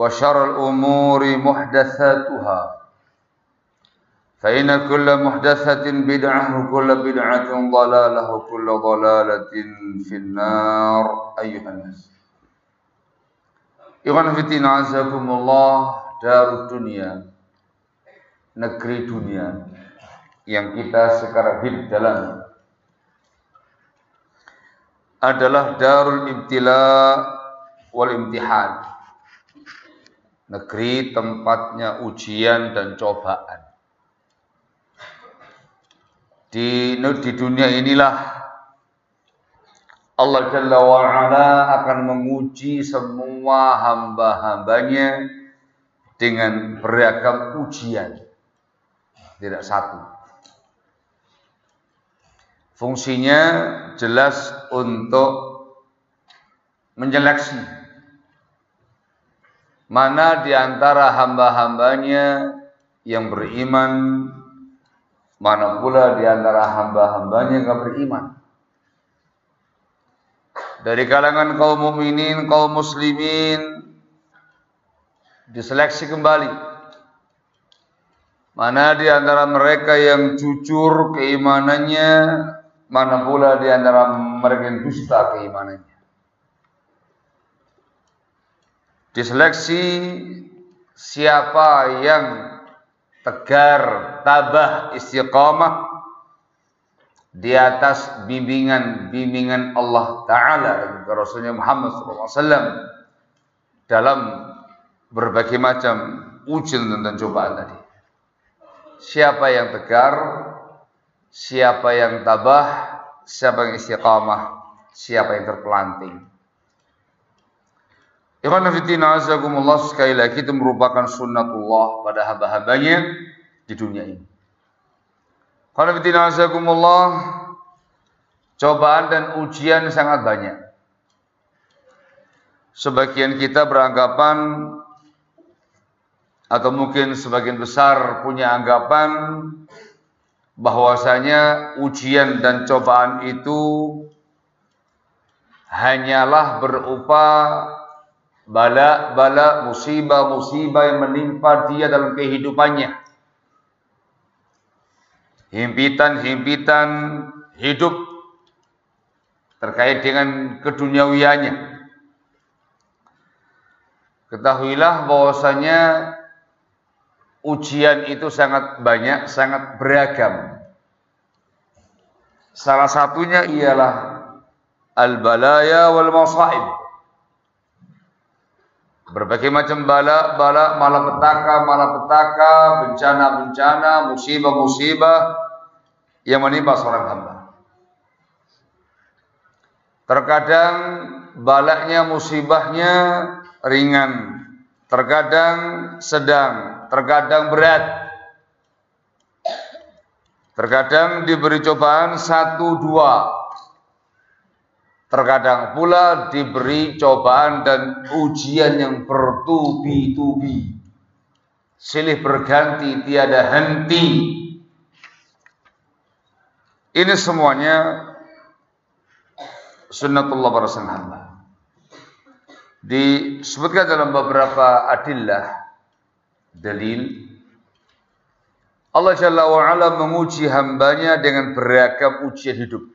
وشر الأمور محدثاتها فإن كل محدثة بدعة وكل بدعة ضلالة وكل ضلالة في النار أيها الناس Ikhwan fitina azakumullah darud dunia negeri dunia yang kita sekarang hidup dalam adalah darul ibtila wal imtihan negeri tempatnya ujian dan cobaan. Di, di dunia inilah Allah Jalla wa'ala akan menguji semua hamba-hambanya dengan beragam ujian. Tidak satu. Fungsinya jelas untuk menyeleksi mana di antara hamba-hambanya yang beriman, mana pula di antara hamba-hambanya yang tidak beriman. Dari kalangan kaum mukminin, kaum muslimin diseleksi kembali. Mana di antara mereka yang jujur keimanannya, mana pula di antara mereka yang dusta keimanannya. Diseleksi siapa yang tegar, tabah, istiqamah di atas bimbingan-bimbingan Allah Ta'ala dan Rasulnya Muhammad SAW dalam berbagai macam ujian dan cobaan tadi. Siapa yang tegar, siapa yang tabah, siapa yang istiqamah, siapa yang terpelanting. Ikhwan fitina azakumullah sekali lagi itu merupakan sunnatullah pada hamba-hambanya di dunia ini. Ikhwan fitina azakumullah cobaan dan ujian sangat banyak. Sebagian kita beranggapan atau mungkin sebagian besar punya anggapan bahwasanya ujian dan cobaan itu hanyalah berupa bala-bala, musibah-musibah yang menimpa dia dalam kehidupannya. Himpitan-himpitan hidup terkait dengan keduniawiannya. Ketahuilah bahwasanya ujian itu sangat banyak, sangat beragam. Salah satunya ialah al-balaya wal masaib berbagai macam bala, bala, malapetaka, malapetaka, bencana-bencana, musibah-musibah yang menimpa seorang hamba. Terkadang balaknya, musibahnya ringan, terkadang sedang, terkadang berat. Terkadang diberi cobaan satu dua, Terkadang pula diberi cobaan dan ujian yang bertubi-tubi. Silih berganti, tiada henti. Ini semuanya sunnatullah hamba. Disebutkan dalam beberapa adillah dalil Allah Jalla wa'ala menguji hambanya dengan beragam ujian hidup.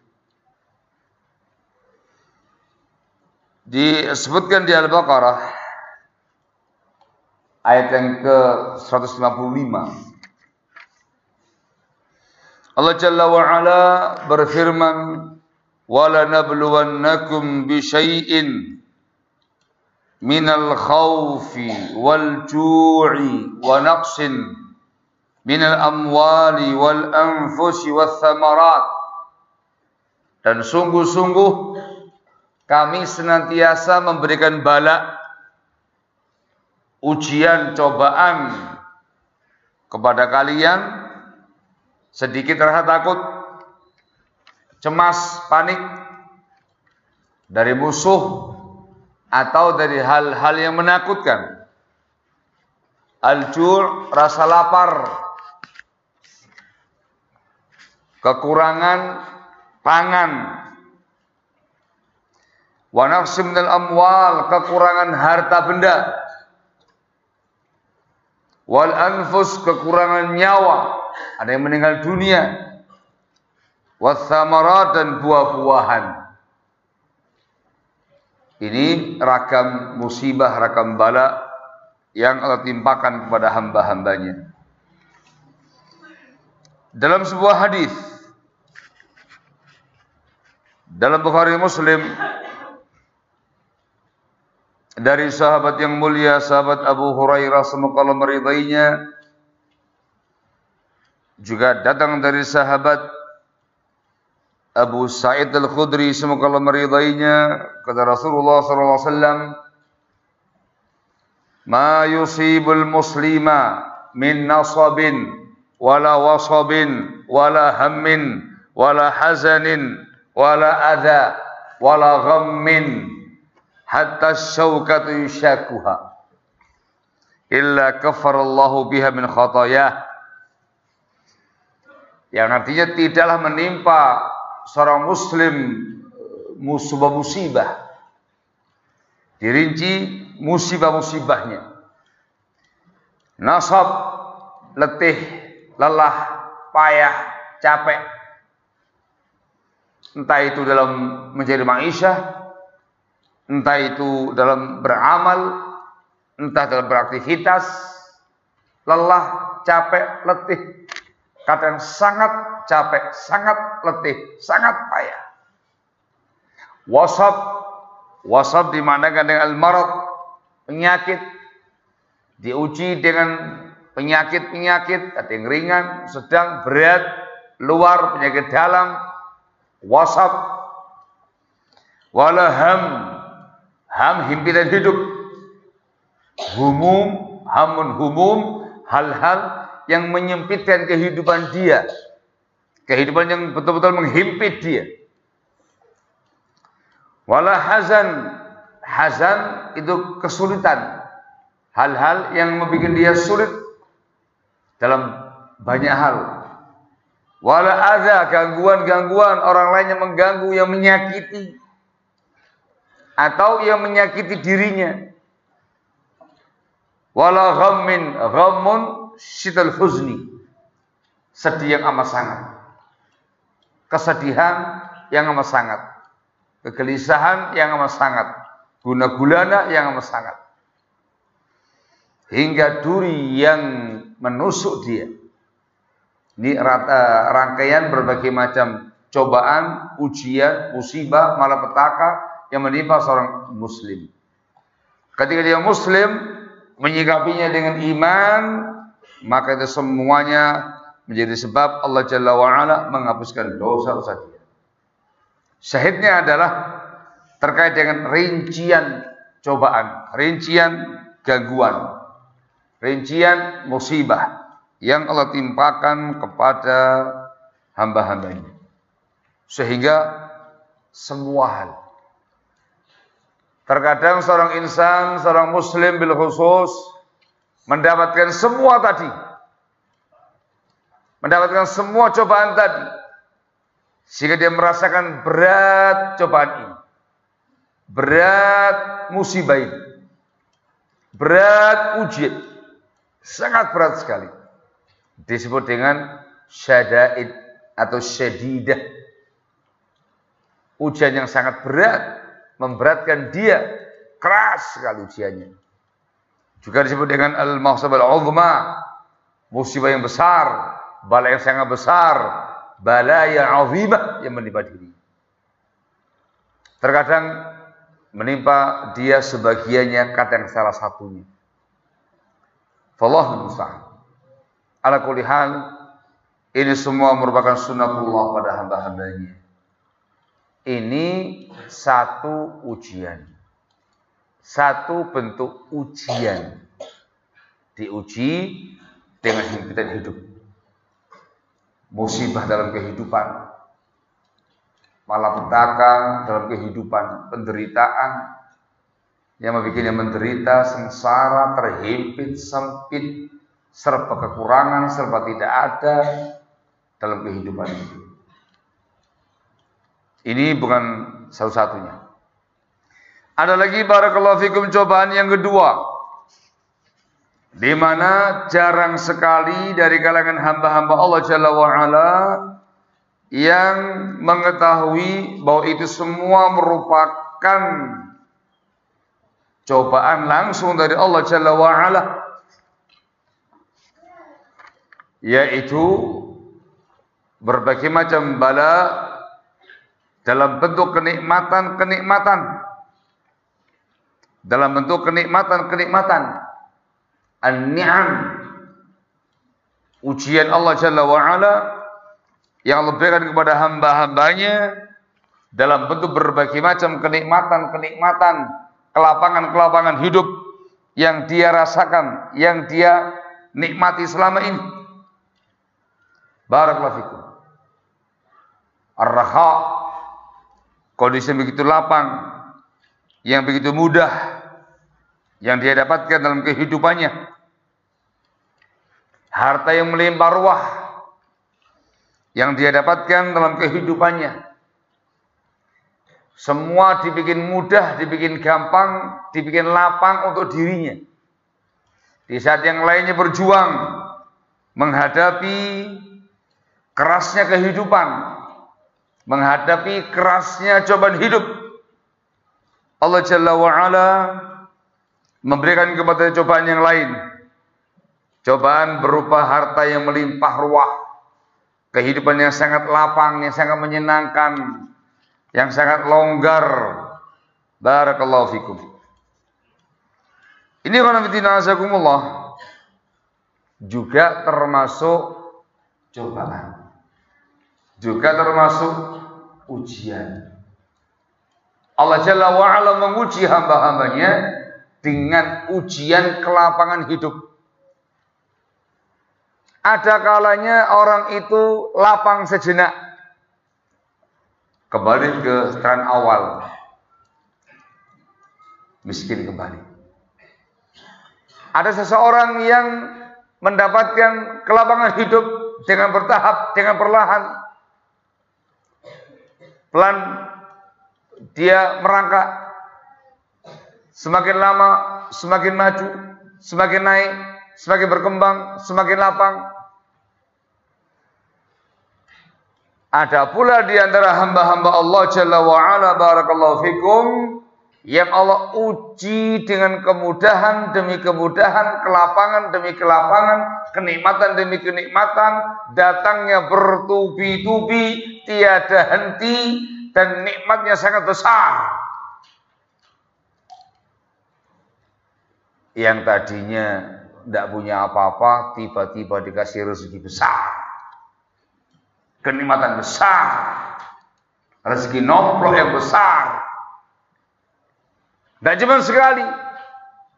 Disebutkan di Al-Baqarah ayat yang ke 155 Allah Jalla wa Ala berfirman wala nabluwannakum bi syai'in minal khawfi wal ju'i wa naqsin minal amwali wal anfusi wath thamarat. Dan sungguh-sungguh kami senantiasa memberikan bala ujian cobaan kepada kalian. Sedikit rasa takut cemas panik dari musuh atau dari hal-hal yang menakutkan. Al-jur rasa lapar kekurangan pangan Wa naqsim minal amwal, kekurangan harta benda. Wal anfus, kekurangan nyawa. Ada yang meninggal dunia. Wathamarat dan buah-buahan. Ini ragam musibah, ragam bala yang Allah timpakan kepada hamba-hambanya. Dalam sebuah hadis dalam Bukhari Muslim dari sahabat yang mulia sahabat Abu Hurairah semoga Allah meridainya. Juga datang dari sahabat Abu Sa'id Al-Khudri semoga Allah meridainya. Kata Rasulullah sallallahu alaihi wasallam ma yusibul muslima min nasabin wala wasabin wala hammin wala hazanin wala adha wala ghammin hatta syaukatu yushakuha. Illa kafarallahu biha min khatayah yang artinya tidaklah menimpa seorang muslim musibah musibah. Dirinci musibah-musibahnya nasab letih lelah payah capek. Entah itu dalam menjadi maisha entah itu dalam beramal, entah dalam beraktivitas, lelah, capek, letih. Kadang sangat capek, sangat letih, sangat payah. Wasab, wasab dimanakan dengan al-marad, penyakit. Diuji dengan penyakit-penyakit, ada yang ringan, sedang, berat, luar, penyakit dalam, wasab, walaham, ham himpitan hidup. Humum hamun humum hal-hal yang menyempitkan kehidupan dia. Kehidupan yang betul-betul menghimpit dia. Wala hazan hazan itu kesulitan. Hal-hal yang membuat dia sulit dalam banyak hal. Wala ada gangguan-gangguan orang lain yang mengganggu yang menyakiti atau yang menyakiti dirinya. Wala ghammin ghammun sital huzni. Sedih yang amat sangat. Kesedihan yang amat sangat. Kegelisahan yang amat sangat. Guna gulana yang amat sangat. Hingga duri yang menusuk dia. Ini rata, rangkaian berbagai macam cobaan, ujian, musibah, malapetaka yang menimpa seorang muslim. Ketika dia muslim menyikapinya dengan iman, maka itu semuanya menjadi sebab Allah Jalla wa'ala menghapuskan dosa-dosa dia. Syahidnya adalah terkait dengan rincian cobaan, rincian gangguan, rincian musibah yang Allah timpakan kepada hamba-hambanya. Sehingga semua hal. Terkadang seorang insan, seorang muslim bil khusus mendapatkan semua tadi. Mendapatkan semua cobaan tadi. Sehingga dia merasakan berat cobaan ini. Berat musibah ini. Berat ujian. Sangat berat sekali. Disebut dengan syadaid atau syadidah. Ujian yang sangat berat memberatkan dia keras sekali ujiannya juga disebut dengan al-mahsabah al-uzma musibah yang besar bala yang sangat besar, bala yang azimah yang menimpa diri. Terkadang menimpa dia sebagiannya kata yang salah satunya. Fallahu musta'an. Ala kulli hal, ini semua merupakan sunnatullah pada hamba-hambanya. Ini satu ujian. Satu bentuk ujian. Diuji dengan himpitan hidup musibah dalam kehidupan, malapetaka dalam kehidupan, penderitaan yang membuatnya menderita, sengsara, terhimpit, sempit, serba kekurangan, serba tidak ada dalam kehidupan ini. Ini bukan satu-satunya. Ada lagi barakallahu fikum cobaan yang kedua di mana jarang sekali dari kalangan hamba-hamba Allah Jalla wa'ala yang mengetahui bahwa itu semua merupakan cobaan langsung dari Allah Jalla wa'ala yaitu berbagai macam bala dalam bentuk kenikmatan-kenikmatan dalam bentuk kenikmatan-kenikmatan an-ni'am ujian Allah Jalla wa ala yang Allah kepada hamba-hambanya dalam bentuk berbagai macam kenikmatan-kenikmatan kelapangan-kelapangan hidup yang dia rasakan, yang dia nikmati selama ini. Barakallahu fikum. Ar-raha kondisi yang begitu lapang, yang begitu mudah yang dia dapatkan dalam kehidupannya. Harta yang melimpah ruah yang dia dapatkan dalam kehidupannya. Semua dibikin mudah, dibikin gampang, dibikin lapang untuk dirinya. Di saat yang lainnya berjuang menghadapi kerasnya kehidupan, menghadapi kerasnya cobaan hidup. Allah Jalla wa'ala memberikan kepada cobaan yang lain. Cobaan berupa harta yang melimpah ruah, kehidupan yang sangat lapang, yang sangat menyenangkan, yang sangat longgar. Barakallahu fikum. Ini karena azakumullah juga termasuk cobaan. Juga termasuk ujian. Allah Jalla wa'ala menguji hamba-hambanya dengan ujian kelapangan hidup. Ada kalanya orang itu lapang sejenak. Kembali ke tren awal. Miskin kembali. Ada seseorang yang mendapatkan kelapangan hidup dengan bertahap, dengan perlahan. Pelan dia merangkak Semakin lama, semakin maju, semakin naik, semakin berkembang, semakin lapang. Ada pula di antara hamba-hamba Allah Jalla wa'ala barakallahu fikum yang Allah uji dengan kemudahan demi kemudahan, kelapangan demi kelapangan, kenikmatan demi kenikmatan, datangnya bertubi-tubi, tiada henti dan nikmatnya sangat besar. yang tadinya tidak punya apa-apa, tiba-tiba dikasih rezeki besar. Kenikmatan besar. Rezeki nomplok yang besar. Tidak cuma sekali.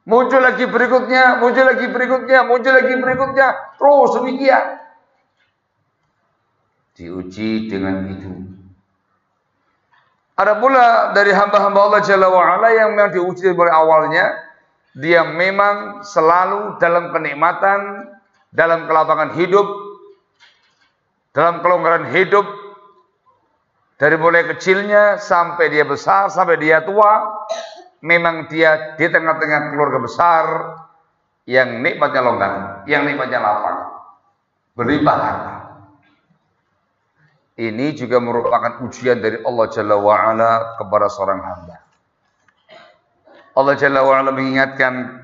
Muncul lagi berikutnya, muncul lagi berikutnya, muncul lagi berikutnya. Terus demikian. Diuji dengan itu. Ada pula dari hamba-hamba Allah Jalla wa'ala yang memang diuji dari awalnya dia memang selalu dalam kenikmatan, dalam kelapangan hidup, dalam kelonggaran hidup, dari mulai kecilnya sampai dia besar, sampai dia tua, memang dia di tengah-tengah keluarga besar yang nikmatnya longgar, yang nikmatnya lapang, berlimpah harta. Ini juga merupakan ujian dari Allah Jalla wa'ala kepada seorang hamba. Allah Jalla wa'ala mengingatkan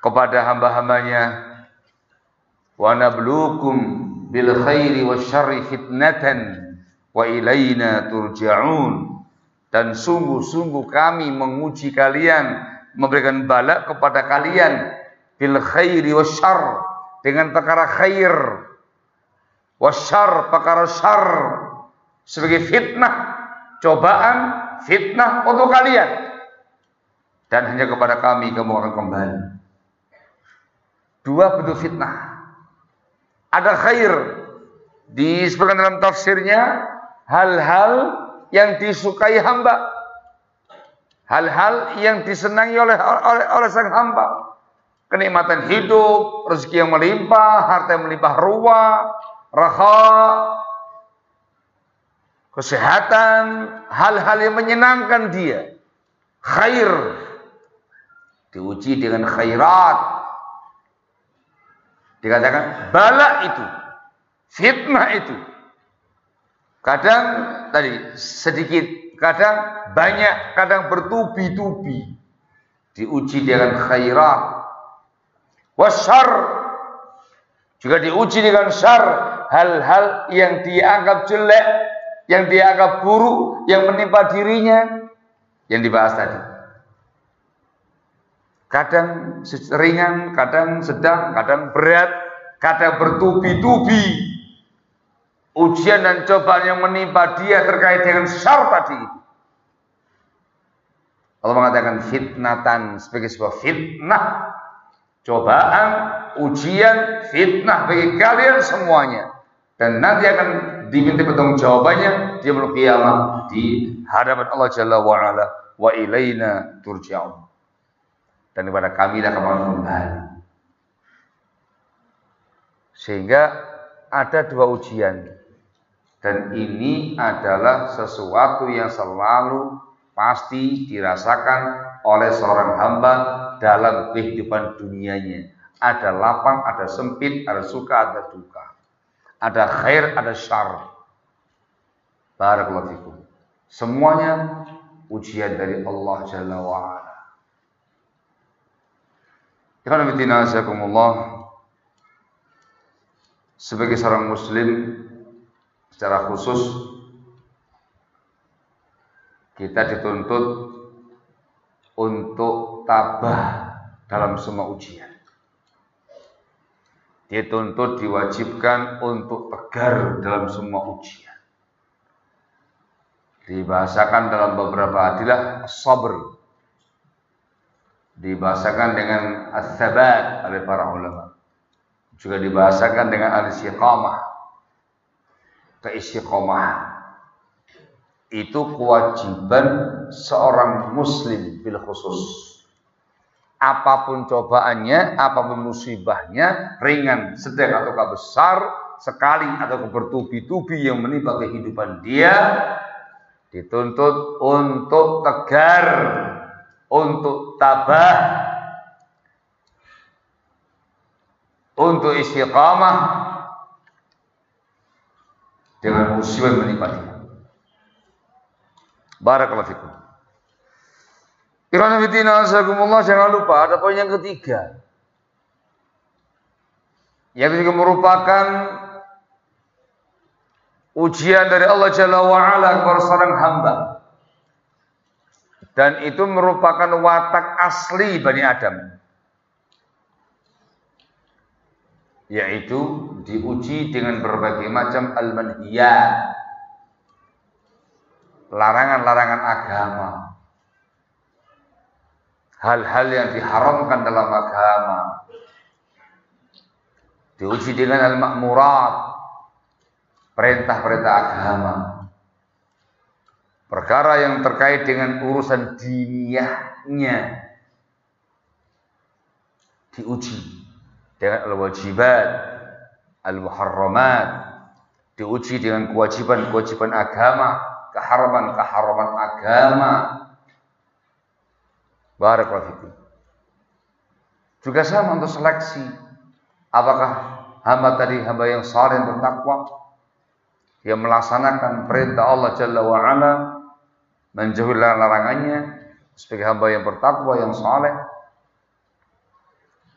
kepada hamba-hambanya wa nabluukum bil khairi wasyarri fitnatan wa ilaina turja'un dan sungguh-sungguh kami menguji kalian memberikan balak kepada kalian bil khairi wasyarr dengan perkara khair wasyarr perkara syarr sebagai fitnah cobaan fitnah untuk kalian dan hanya kepada kami kamu akan kembali. Dua bentuk fitnah. Ada khair disebutkan dalam tafsirnya hal-hal yang disukai hamba. Hal-hal yang disenangi oleh, oleh oleh sang hamba. Kenikmatan hidup, rezeki yang melimpah, harta yang melimpah ruah, raha, kesehatan, hal-hal yang menyenangkan dia. Khair diuji dengan khairat. Dikatakan bala itu, fitnah itu. Kadang tadi sedikit, kadang banyak, kadang bertubi-tubi. Diuji dengan khairat. Wasyar juga diuji dengan syar, hal-hal yang dianggap jelek, yang dianggap buruk, yang menimpa dirinya, yang dibahas tadi. Kadang ringan, kadang sedang, kadang berat, kadang bertubi-tubi. Ujian dan cobaan yang menimpa dia terkait dengan syar tadi. Allah mengatakan fitnatan sebagai sebuah fitnah. Cobaan, ujian, fitnah bagi kalian semuanya. Dan nanti akan diminta pertanggung jawabannya di malam kiamat di hadapan Allah Jalla wa ala wa ilaina turja'un dan kepada kami lah kamu kembali. Sehingga ada dua ujian dan ini adalah sesuatu yang selalu pasti dirasakan oleh seorang hamba dalam kehidupan dunianya. Ada lapang, ada sempit, ada suka, ada duka. Ada khair, ada syar. Barakallahu Semuanya ujian dari Allah Jalla wa'ala. Sebagai seorang muslim secara khusus kita dituntut untuk tabah dalam semua ujian. Dituntut diwajibkan untuk tegar dalam semua ujian. Dibahasakan dalam beberapa adilah sabr dibahasakan dengan as-sabat oleh para ulama. Juga dibahasakan dengan al-istiqamah. Keistiqamah itu kewajiban seorang muslim bil khusus. Apa pun cobaannya, apa pun musibahnya, ringan, sedang atau besar, sekali atau bertubi-tubi yang menimpa kehidupan dia, dituntut untuk tegar untuk tabah, untuk istiqamah dengan musibah yang menimpa. Barakallahu fikum. Fitina azakumullah jangan lupa ada poin yang ketiga. Yang juga merupakan ujian dari Allah Jalla wa'ala kepada seorang hamba dan itu merupakan watak asli Bani Adam. Yaitu diuji dengan berbagai macam al-manhiyat. Larangan-larangan agama. Hal-hal yang diharamkan dalam agama. Diuji dengan al-ma'murat. Perintah-perintah agama Perkara yang terkait dengan urusan diniyahnya diuji dengan al-wajibat, al-muharramat, diuji dengan kewajiban-kewajiban agama, keharaman-keharaman agama. Barakallahu Juga sama untuk seleksi. Apakah hamba tadi hamba yang saleh bertakwa yang melaksanakan perintah Allah Jalla wa ala menjauhi larangannya sebagai hamba yang bertakwa yang saleh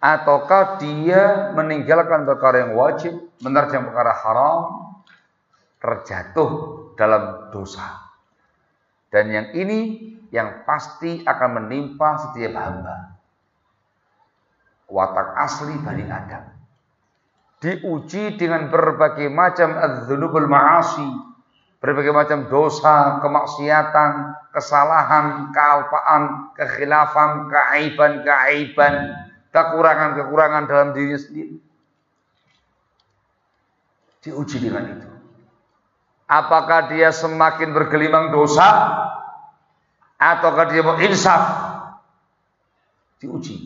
ataukah dia meninggalkan perkara yang wajib menerjang perkara haram terjatuh dalam dosa. Dan yang ini yang pasti akan menimpa setiap hamba. Watak asli Bani Adam. Diuji dengan berbagai macam adzunubul ma'asi berbagai macam dosa, kemaksiatan, kesalahan, kealpaan, kekhilafan, keaiban-keaiban, kekurangan-kekurangan dalam diri sendiri. Diuji dengan itu. Apakah dia semakin bergelimang dosa ataukah dia mau insaf? Diuji.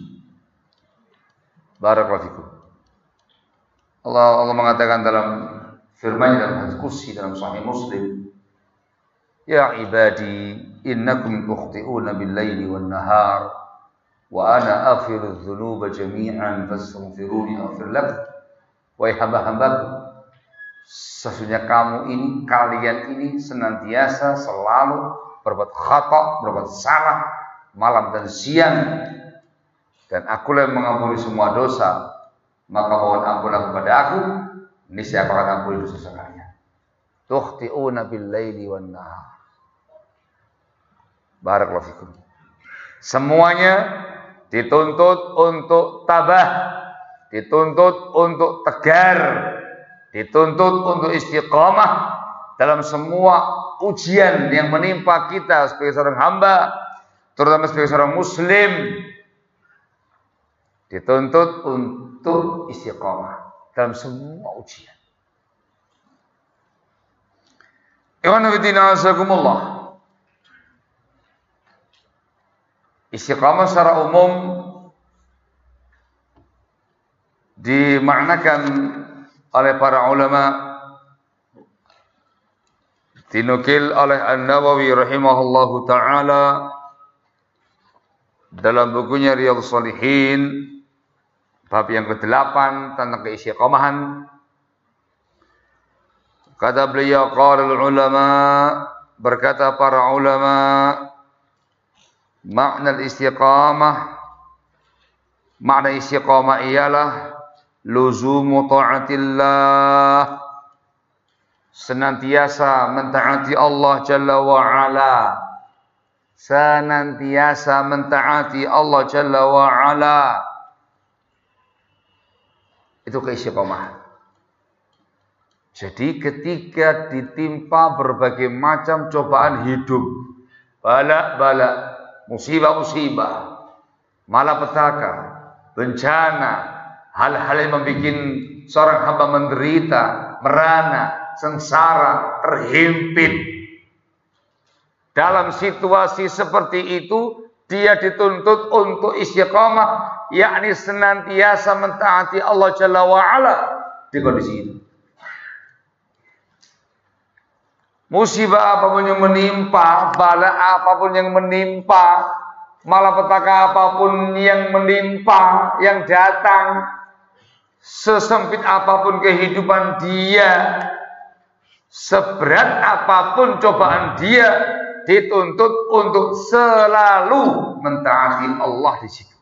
Barakallahu Allah Allah mengatakan dalam firman dalam hadis kursi dalam sahih Muslim Ya ibadi innakum tukhti'una bil laili wa ana aghfiru dzunuba jami'an fastaghfiruni aghfir lakum wahai hamba-hambaku sesungguhnya kamu ini kalian ini senantiasa selalu berbuat khata berbuat salah malam dan siang dan aku yang mengampuni semua dosa maka mohon ampunlah kepada aku ini siapa akan ampuni dosa sekalian. Tukhti'una bil laili wan nahar. Barakallahu fikum. Semuanya dituntut untuk tabah, dituntut untuk tegar, dituntut untuk istiqamah dalam semua ujian yang menimpa kita sebagai seorang hamba, terutama sebagai seorang muslim. Dituntut untuk istiqamah dalam semua ujian. Iwan azakumullah. Istiqamah secara umum dimaknakan oleh para ulama dinukil oleh An-Nawawi rahimahullahu taala dalam bukunya Riyadhus Shalihin Bab yang ke-8 tentang keistiqomahan. Kata beliau qala ulama berkata para ulama makna istiqamah makna istiqamah ialah luzumu taatillah. Senantiasa mentaati Allah Jalla wa ala senantiasa mentaati Allah Jalla wa ala itu keistiqomahan. Jadi ketika ditimpa berbagai macam cobaan hidup, bala-bala, musibah-musibah, malapetaka, bencana, hal-hal yang membuat seorang hamba menderita, merana, sengsara, terhimpit. Dalam situasi seperti itu, dia dituntut untuk istiqamah yakni senantiasa mentaati Allah Jalla wa ala di kondisi itu. Musibah apa pun yang menimpa, bala apa pun yang menimpa, malapetaka apa pun yang menimpa, yang datang, sesempit apa pun kehidupan dia, seberat apa pun cobaan dia, dituntut untuk selalu mentaati Allah di situ.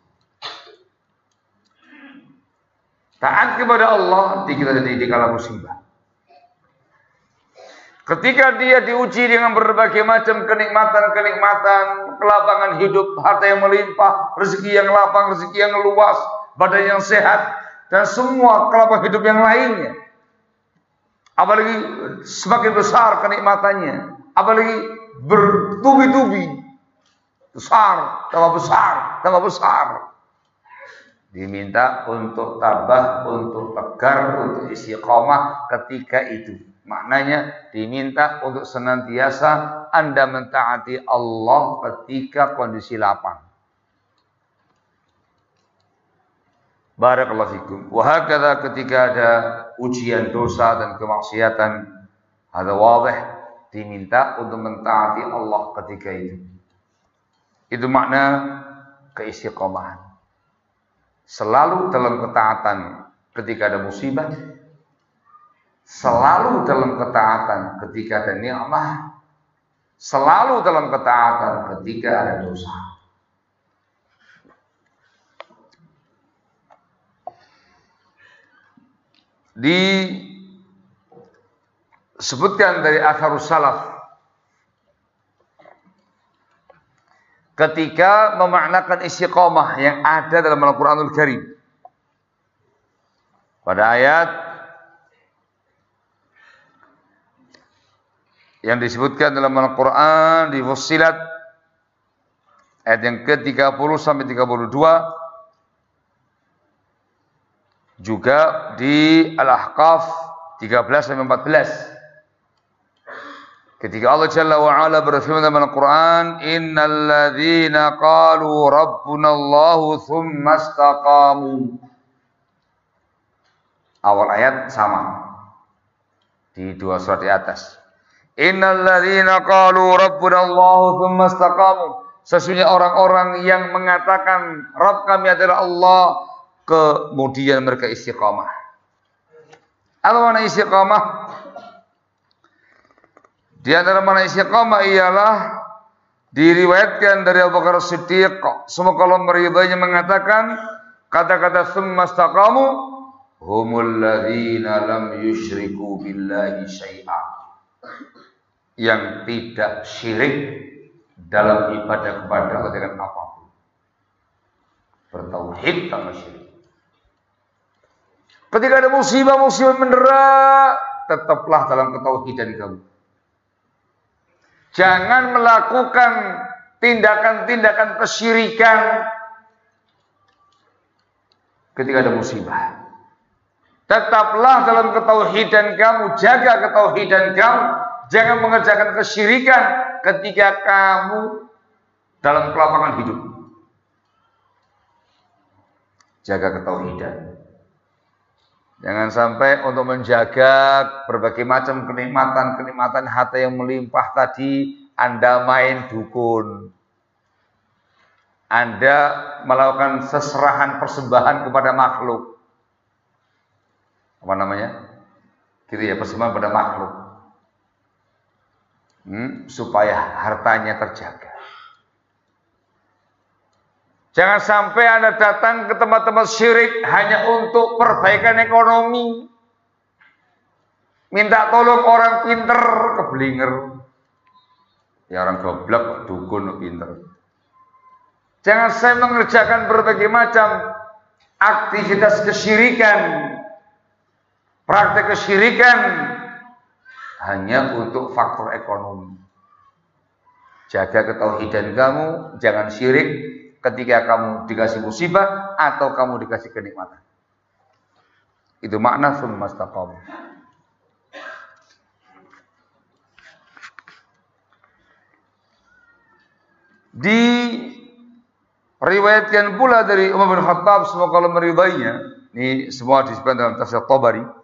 Taat kepada Allah di kita di, kala musibah. Ketika dia diuji dengan berbagai macam kenikmatan-kenikmatan, kelapangan hidup, harta yang melimpah, rezeki yang lapang, rezeki yang luas, badan yang sehat, dan semua kelapangan hidup yang lainnya. Apalagi semakin besar kenikmatannya, apalagi bertubi-tubi, besar, tambah besar, tambah besar. Diminta untuk tabah, untuk tegar, untuk istiqomah ketika itu. Maknanya diminta untuk senantiasa Anda mentaati Allah ketika kondisi lapang. Barakallahu fikum. Wahakala ketika ada ujian dosa dan kemaksiatan, ada wadih diminta untuk mentaati Allah ketika itu. Itu makna keistiqomahan. Selalu dalam ketaatan ketika ada musibah, selalu dalam ketaatan ketika ada nikmat, selalu dalam ketaatan ketika ada dosa. Disebutkan dari asharus salaf ketika memaknakan istiqomah yang ada dalam Al-Qur'anul Karim. Pada ayat yang disebutkan dalam Al-Quran di Fussilat ayat yang ke-30 sampai 32 juga di Al-Ahqaf 13 sampai 14 Ketika Allah Jalla wa Ala berfirman dalam Al-Quran, Innal ladhina qalu Rabbuna Allahu thumma istaqamu. Awal ayat sama. Di dua surat di atas. Innal ladzina qalu rabbuna Allah tsumma. Sesungguhnya orang-orang yang mengatakan Rabb kami adalah Allah kemudian mereka istiqamah. Apa makna istiqamah? Di antara makna istiqamah ialah diriwayatkan dari Abu Bakar Siddiq semoga Allah meridainya mengatakan kata-kata tsumma istaqamu humul ladzina lam yusyriku billahi syai'a yang tidak syirik dalam ibadah kepada Allah dengan apa pun. Bertauhid tanpa syirik. Ketika ada musibah-musibah mendera, tetaplah dalam ketauhidan kamu. Jangan melakukan tindakan-tindakan kesyirikan ketika ada musibah. Tetaplah dalam ketauhidan kamu, jaga ketauhidan kamu, Jangan mengerjakan kesyirikan ketika kamu dalam kelapangan hidup. Jaga ketauhidan. Jangan sampai untuk menjaga berbagai macam kenikmatan-kenikmatan hati yang melimpah tadi Anda main dukun. Anda melakukan seserahan persembahan kepada makhluk. Apa namanya? Gitu ya, persembahan pada makhluk hmm, supaya hartanya terjaga. Jangan sampai Anda datang ke tempat-tempat syirik hanya untuk perbaikan ekonomi. Minta tolong orang pinter keblinger. Ya orang goblok dukun pinter. Jangan saya mengerjakan berbagai macam aktivitas kesyirikan, praktek kesyirikan hanya untuk faktor ekonomi. Jaga ketauhidan kamu, jangan syirik ketika kamu dikasih musibah atau kamu dikasih kenikmatan. Itu makna summa Di riwayatkan pula dari Umar bin Khattab semoga Allah meridainya. Ini semua disebutkan dalam tafsir Tabari.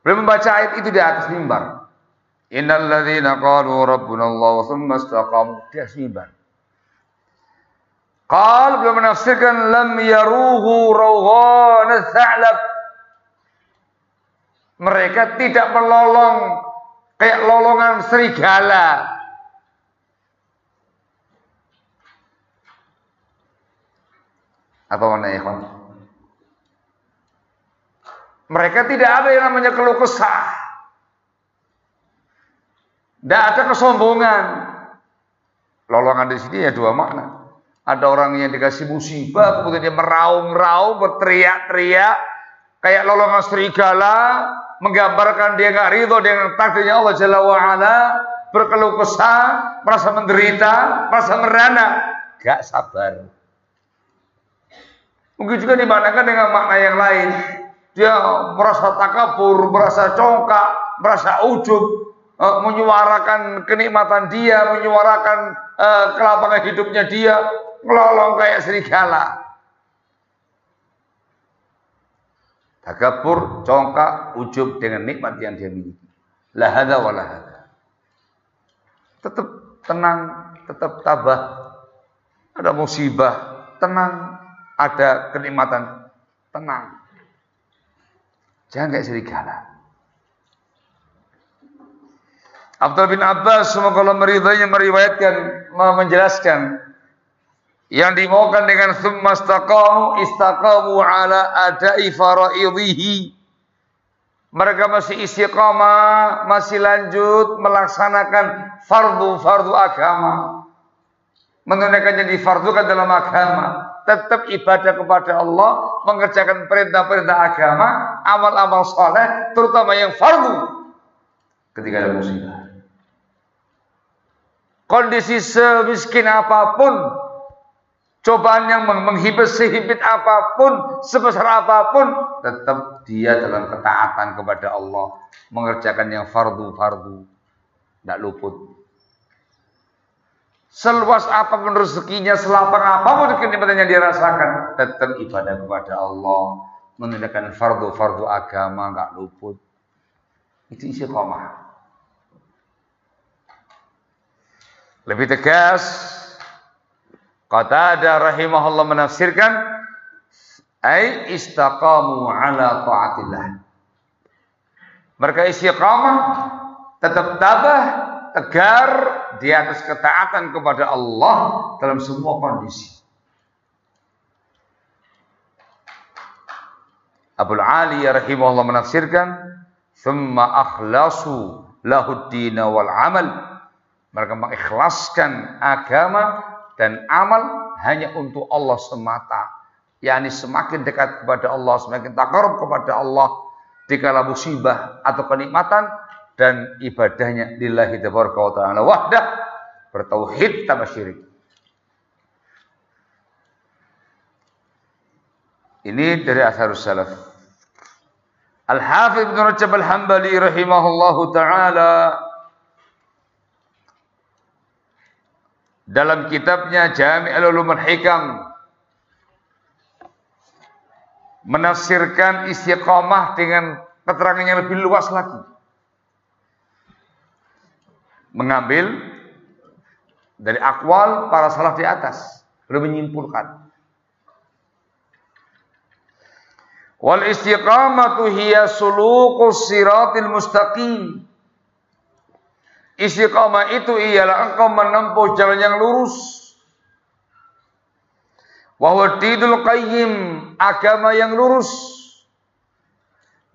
Beliau membaca ayat itu di atas mimbar. Innal ladzina qalu rabbuna Allah tsumma istaqamu di atas mimbar. Qal beliau menafsirkan lam yaruhu rawghan tha'lab. Mereka tidak melolong kayak lolongan serigala. Apa maknanya, ikhwan? Mereka tidak ada yang namanya keluh kesah. Tidak ada kesombongan. lolongan di sini ya dua makna. Ada orang yang dikasih musibah, kemudian dia meraung-raung, berteriak-teriak, kayak lolongan serigala, menggambarkan dia nggak ridho dengan takdirnya Allah Jalla wa'ala, berkeluh kesah, merasa menderita, merasa merana, gak sabar. Mungkin juga dimanakan dengan makna yang lain. Dia merasa takabur, merasa congkak, merasa ujub, uh, menyuarakan kenikmatan dia, menyuarakan uh, kelapangan hidupnya dia, ngelolong kayak serigala. Takabur, congkak, ujub dengan nikmat yang dia miliki. Lahada wa lahada. Tetap tenang, tetap tabah. Ada musibah, tenang. Ada kenikmatan, tenang. Jangan kayak serigala. Abdul bin Abbas semoga Allah meridainya meriwayatkan menjelaskan. Yang dimaukan dengan summa istaqamu istaqamu ala adai faraidhihi mereka masih istiqamah masih lanjut melaksanakan fardu-fardu agama. Menunaikan yang difardukan dalam agama tetap ibadah kepada Allah mengerjakan perintah-perintah agama amal-amal soleh terutama yang fardu. Ketika ada musibah. Kondisi semiskin apa pun, cobaan yang menghibit sehibit apa pun, sebesar apa pun, tetap dia dalam ketaatan kepada Allah, mengerjakan yang fardu-fardu, tidak luput. Seluas apa pun rezekinya, selapang apa pun kenikmatan yang dirasakan, tetap ibadah kepada Allah, menunaikan fardu-fardu agama, nggak luput. Itu isi istiqomah. Lebih tegas, Qatadah rahimahullah menafsirkan ai istaqamu ala taatillah. Mereka istiqamah tetap tabah, tegar di atas ketaatan kepada Allah dalam semua kondisi. Abu Ali rahimahullah menafsirkan, "Thumma akhlasu lahu wal amal." Mereka mengikhlaskan agama dan amal hanya untuk Allah semata. yakni semakin dekat kepada Allah, semakin takarub kepada Allah dikala musibah atau kenikmatan dan ibadahnya lillahi tabaraka wa ta'ala wahdah bertauhid tanpa syirik. Ini dari asharus salaf. Al-Hafidh Ibn Rajab Al-Hambali rahimahullahu taala dalam kitabnya Jami' al-Ulumul Hikam menafsirkan istiqamah dengan keterangan yang lebih luas lagi. Mengambil dari akwal para salaf di atas, belum menyimpulkan. Wal istiqamatu hiya sulukus siratil mustaqim Istiqamah itu ialah engkau menempuh jalan yang lurus. Wahwa tidul qayyim, agama yang lurus.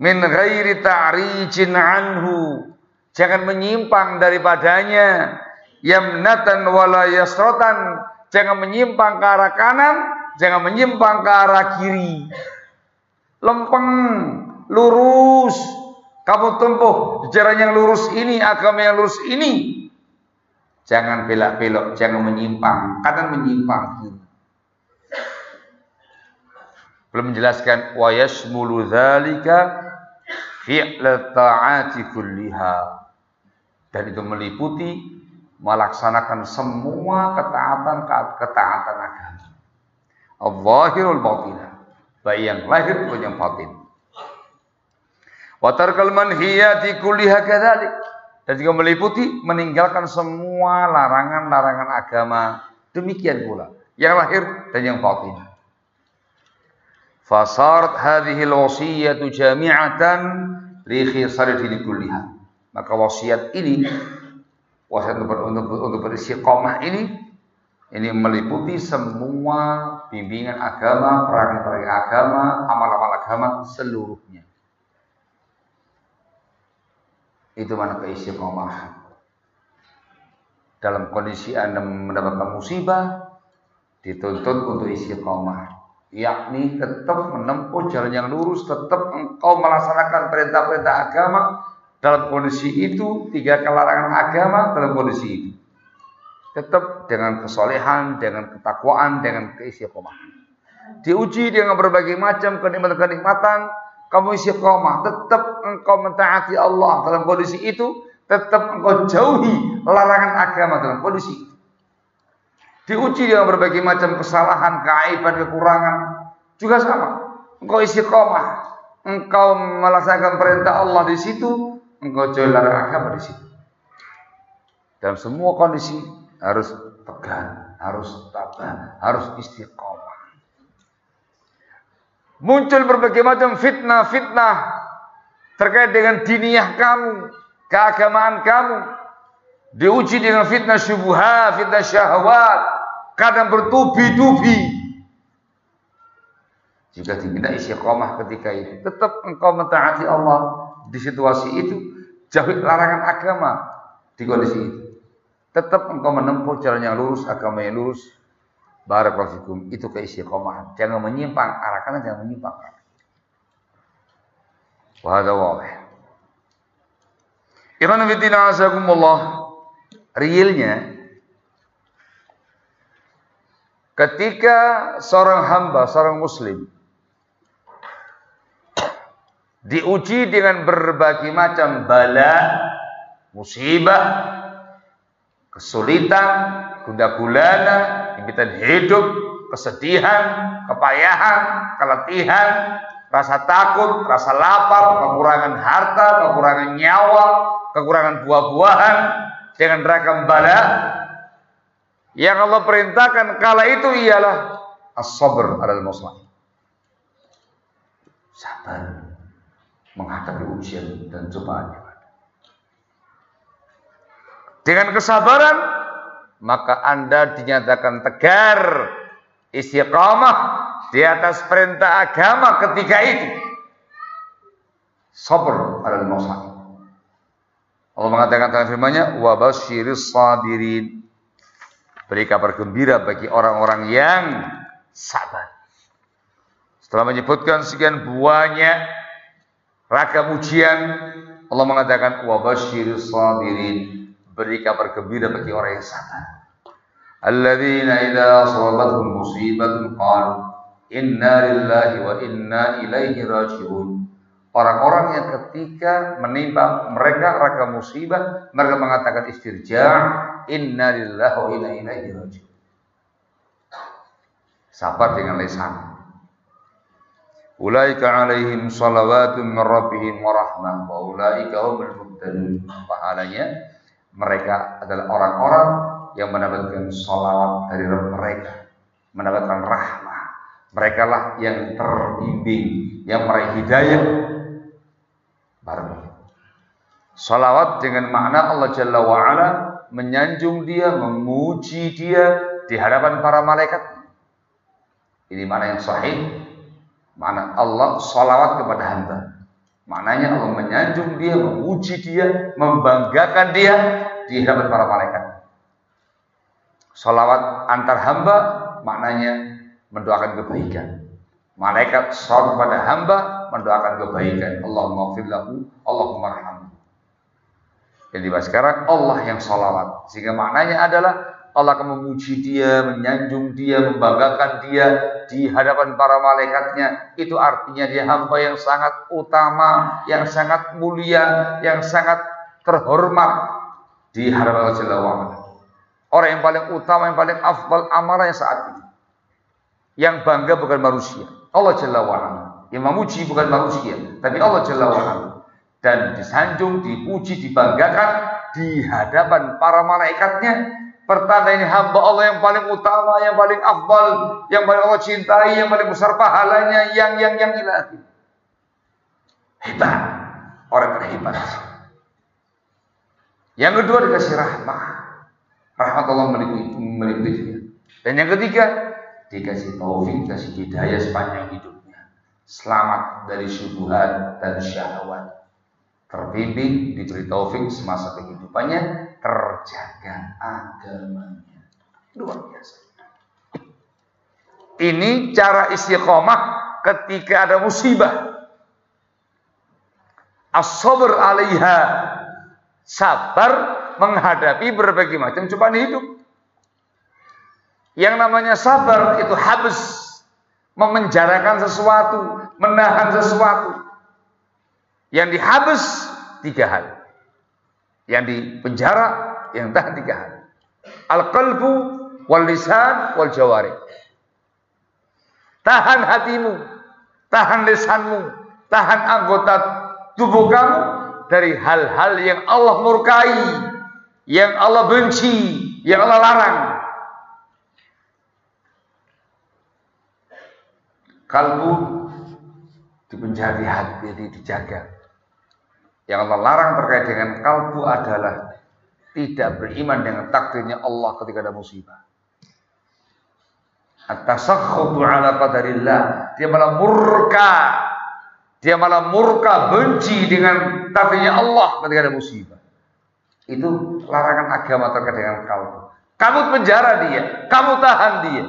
Min ghairi ta'rijin anhu. Jangan menyimpang daripadanya. Yamnatan wala yasrotan. Jangan menyimpang ke arah kanan, jangan menyimpang ke arah kiri. Lempeng, lurus, kamu tempuh jalan yang lurus ini, agama yang lurus ini. Jangan belak-belok, jangan menyimpang. Kadang menyimpang. Belum menjelaskan wa yasmulu dzalika fi'la ta'ati kulliha. Dan itu meliputi melaksanakan semua ketaatan ketaatan agama. Al-zahirul batinah. Baik yang lahir maupun yang batin. Wa tarkal manhiyati kulliha kadzalik. Dan juga meliputi meninggalkan semua larangan-larangan agama. Demikian pula yang lahir dan yang batin. Fasarat hadhihi al-wasiyatu jami'atan li khisar dini kulliha. Maka wasiat ini wasiat untuk, untuk, untuk beristiqomah ini ini meliputi semua bimbingan agama, perangai-perangai agama, amal-amal agama seluruhnya. Itu mana keistiqomahan. dalam kondisi Anda mendapatkan musibah, dituntut untuk istiqomah. Yakni tetap menempuh jalan yang lurus, tetap engkau melaksanakan perintah-perintah agama dalam kondisi itu, tiga kelarangan agama dalam kondisi itu. Tetap dengan kesolehan, dengan ketakwaan, dengan keistiqomahan. Diuji dengan berbagai macam kenikmatan-kenikmatan, kamu istiqomah, tetap engkau mentaati Allah dalam kondisi itu, tetap engkau jauhi larangan agama dalam kondisi itu. Diuji dengan berbagai macam kesalahan, keaiban, kekurangan, juga sama. Engkau istiqomah, engkau melaksanakan perintah Allah di situ, engkau jauhi larangan agama di situ. Dalam semua kondisi harus tegar, harus tabah, harus istiqomah. Muncul berbagai macam fitnah-fitnah terkait dengan diniyah kamu, keagamaan kamu. Diuji dengan fitnah syubhat, fitnah syahwat, kadang bertubi-tubi. Jika diminta istiqomah ketika itu, tetap engkau mentaati Allah di situasi itu, jauhi larangan agama di kondisi itu. Tetap engkau menempuh jalan yang lurus, agama yang lurus, Barakallahu itu keistiqomahan. Jangan menyimpang arah kanan, jangan menyimpang arah. Wahada wabih. Ikhwan azakumullah. Realnya ketika seorang hamba, seorang muslim diuji dengan berbagai macam bala, musibah, kesulitan, gunda gulana, impitan hidup, kesedihan, kepayahan, keletihan, rasa takut, rasa lapar, kekurangan harta, kekurangan nyawa, kekurangan buah-buahan, dengan ragam bala. Yang Allah perintahkan kala itu ialah as-sabr adalah muslim. Sabar menghadapi ujian dan cobaan Dengan kesabaran maka Anda dinyatakan tegar istiqamah di atas perintah agama ketika itu. Sabar adalah musa. Allah mengatakan dalam firman-Nya, "Wa basyiris sabirin." Beri kabar gembira bagi orang-orang yang sabar. Setelah menyebutkan sekian banyak ragam ujian, Allah mengatakan, "Wa sabirin." beri kabar gembira bagi orang yang sabar. Alladzina idza asabatuhum musibatun qalu inna lillahi wa inna ilaihi raji'un. Orang-orang yang ketika menimpa mereka raka musibah, mereka mengatakan istirja, inna lillahi wa inna ilaihi raji'un. Sabar dengan lisan. Ulaika alaihim salawatun min rabbihim wa rahmah wa ulaika humul muhtadun. Pahalanya mereka adalah orang-orang yang mendapatkan sholawat dari Rabb mereka, mendapatkan rahmah. Mereka lah yang terbimbing, yang meraih hidayah. Baru. Salawat dengan makna Allah Jalla wa'ala menyanjung dia, memuji dia di hadapan para malaikat. Ini mana yang sahih. Mana Allah salawat kepada hamba. Maknanya Allah menyanjung dia, memuji dia, membanggakan dia di hadapan para malaikat. Salawat antar hamba maknanya mendoakan kebaikan. Malaikat salawat kepada hamba mendoakan kebaikan. Allahumma lahu, Allahumma arhamhu. Jadi sekarang Allah yang salawat. Sehingga maknanya adalah Allah akan memuji dia, menyanjung dia, membanggakan dia di hadapan para malaikatnya. Itu artinya dia hamba yang sangat utama, yang sangat mulia, yang sangat terhormat di hadapan Allah Jalla. Orang yang paling utama, yang paling afdal amalnya saat ini. Yang bangga bukan manusia. Allah Jalla. Yang memuji bukan manusia. Tapi Allah Jalla. Dan disanjung, dipuji, dibanggakan di hadapan para malaikatnya Pertanda ini hamba Allah yang paling utama, yang paling afdal, yang paling Allah cintai, yang paling besar pahalanya, yang yang yang ilahi. Hebat. Orang terhebat. Yang kedua dikasih rahmah. Rahmat Allah meliputi. Dan yang ketiga dikasih taufik, dikasih hidayah sepanjang hidupnya. Selamat dari syubhat dan syahwat. Terbimbing, diberi taufik semasa kehidupannya terjaga agamanya. Luar biasa. Ini cara istiqomah ketika ada musibah. As-sabr alaiha. Sabar menghadapi berbagai macam cobaan hidup. Yang namanya sabar itu habis memenjarakan sesuatu, menahan sesuatu. Yang dihabis tiga hal. Yang dipenjara, yang tahan tiga hal. Al-qalbu, wal lisan, wal jawari. Tahan hatimu, tahan lisanmu, tahan anggota tubuh kamu dari hal-hal yang Allah murkai, yang Allah benci, yang Allah larang. Kalbu dipenjara hati, dijaga. Yang Allah larang terkait dengan kalbu adalah tidak beriman dengan takdirnya Allah ketika ada musibah. At-tasakhutu ala qadarillah. Dia malah murka. Dia malah murka, benci dengan takdirnya Allah ketika ada musibah. Itu larangan agama terkait dengan kalbu. Kamu penjara dia, kamu tahan dia.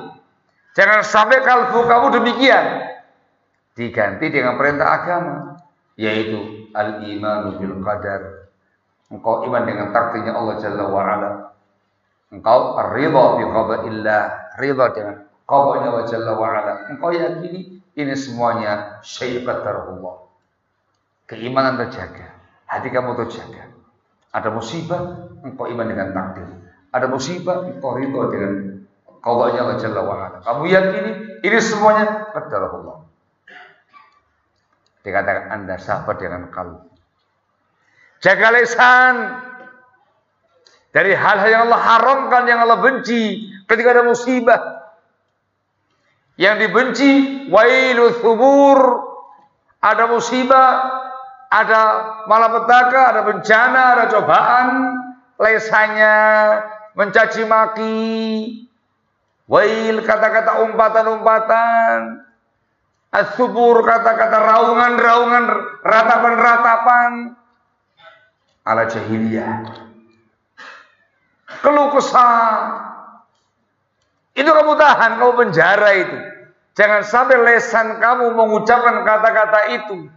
Jangan sampai kalbu kamu demikian. Diganti dengan perintah agama, yaitu al-imanu bil qadar. Engkau iman dengan takdirnya Allah Jalla wa ala. Engkau ridha bi qadaillah, ridha dengan qadanya Allah Jalla wa ala. Engkau yakini ini semuanya syai' qadarullah. Keimanan terjaga, hati kamu terjaga. Ada musibah, engkau iman dengan takdir. Ada musibah, engkau ridha dengan qadanya Allah Jalla wa ala. Kamu yakini ini semuanya qadarullah. Dikatakan Anda sabar dengan kalbu. Jaga lisan. Dari hal-hal yang Allah haramkan, yang Allah benci. Ketika ada musibah. Yang dibenci wailu thubur, ada musibah, ada malapetaka, ada bencana, ada cobaan, lesannya mencaci maki, wail kata-kata umpatan-umpatan, As-subur kata-kata raungan-raungan, ratapan-ratapan ala jahiliyah. Keluh kesah. Itu kamu tahan, kamu penjara itu. Jangan sampai lesan kamu mengucapkan kata-kata itu.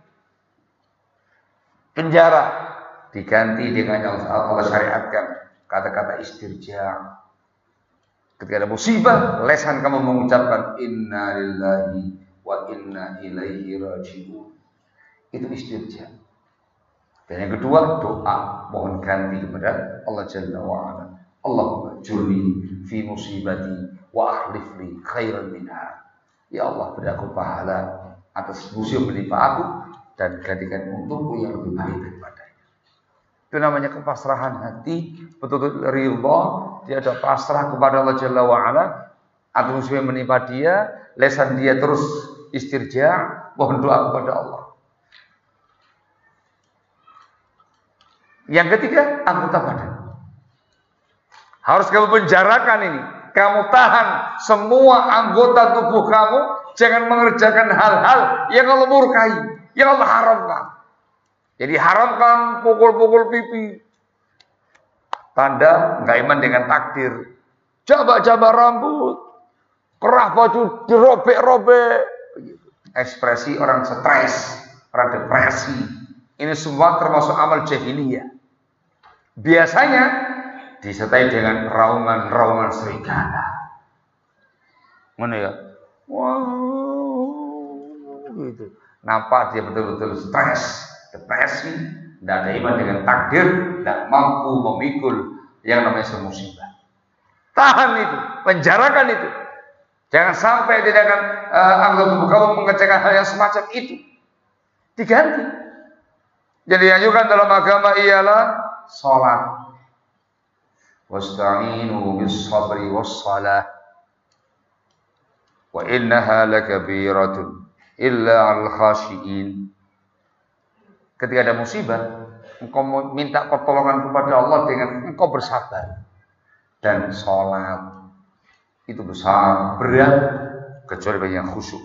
Penjara diganti dengan yang Allah syariatkan kata-kata istirja. Ketika ada musibah, lesan kamu mengucapkan inna lillahi wa inna ilaihi raji'un. Itu istirja. Dan yang kedua doa mohon ganti kepada Allah Jalla wa ala. Allahumma jurni fi musibati wa ahlif li khairan minha. Ya Allah beri aku pahala atas musibah menimpa aku dan gantikan untukku yang lebih baik daripadanya. Itu namanya kepasrahan hati, betul-betul ridha, dia ada pasrah kepada Allah Jalla wa ala atas musibah menimpa dia, lesan dia terus istirja, mohon doa kepada Allah. Yang ketiga, anggota badan. Harus kamu penjarakan ini. Kamu tahan semua anggota tubuh kamu. Jangan mengerjakan hal-hal yang Allah murkai. Yang Allah haramkan. Jadi haramkan pukul-pukul pipi. Tanda nggak iman dengan takdir. Coba-coba rambut. Kerah baju dirobek-robek ekspresi orang stres, orang depresi. Ini semua termasuk amal jahiliyah. Biasanya disertai dengan raungan-raungan serigala. Mana ya? Wow, gitu. Nampak dia betul-betul stres, depresi, tidak ada iman dengan takdir, tidak mampu memikul yang namanya semusibah. Tahan itu, penjarakan itu. Jangan sampai tidak akan uh, anggota tubuh kamu mengerjakan hal yang semacam itu. Diganti. Jadi juga dalam agama ialah sholat. Wasta'inu bis sabri was salah. Wa innaha lakabiratun illa al khashiin. Ketika ada musibah, engkau minta pertolongan kepada Allah dengan engkau bersabar dan sholat itu besar, berat kecuali bagi yang khusyuk.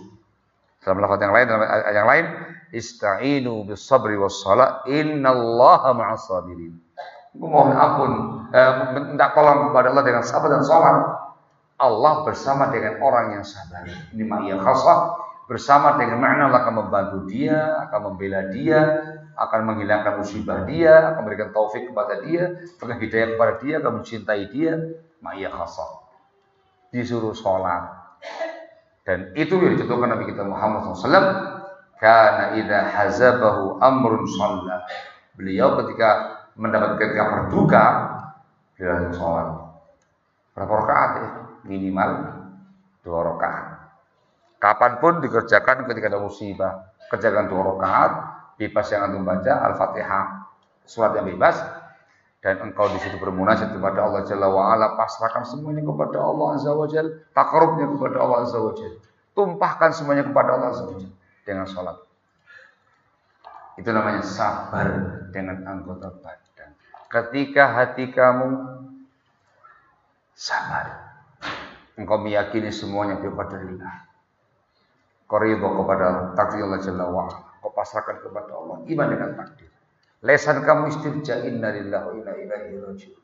Dalam lafaz yang lain dalam yang lain, ista'inu bis sabri was salat innallaha ma'as sabirin. Mohon ampun eh, minta tolong kepada Allah dengan sabar dan sholat, Allah bersama dengan orang yang sabar. Ini ma'iyah khasah bersama dengan makna Allah akan membantu dia, akan membela dia, akan menghilangkan musibah dia, akan memberikan taufik kepada dia, akan hidayah kepada dia, akan mencintai dia, ma'iyah khasah. Disuruh sholat. Dan itu yang dicontohkan Nabi kita Muhammad SAW. Karena idha hazabahu amrun sholat. Beliau ketika mendapatkan ketika berduka, beliau langsung sholat. Berapa rakaat ya? Minimal dua rakaat. Kapan pun dikerjakan ketika ada musibah, kerjakan dua rakaat, bebas yang antum baca Al-Fatihah, surat yang bebas, dan engkau di situ bermunajat kepada Allah Jalla wa ala, pasrahkan semuanya kepada Allah Azza wa Jalla, takarubnya kepada Allah Azza wa Jalla. Tumpahkan semuanya kepada Allah Azza wa Jalla dengan sholat. Itu namanya sabar dengan anggota badan. Ketika hati kamu sabar, engkau meyakini semuanya kepada Allah Kau kepada takdir Allah Jalla wa'ala. Kau pasrahkan kepada Allah. Iman dengan takdir. Lesan kamu istirja inna lillahi wa inna ilaihi raji'un.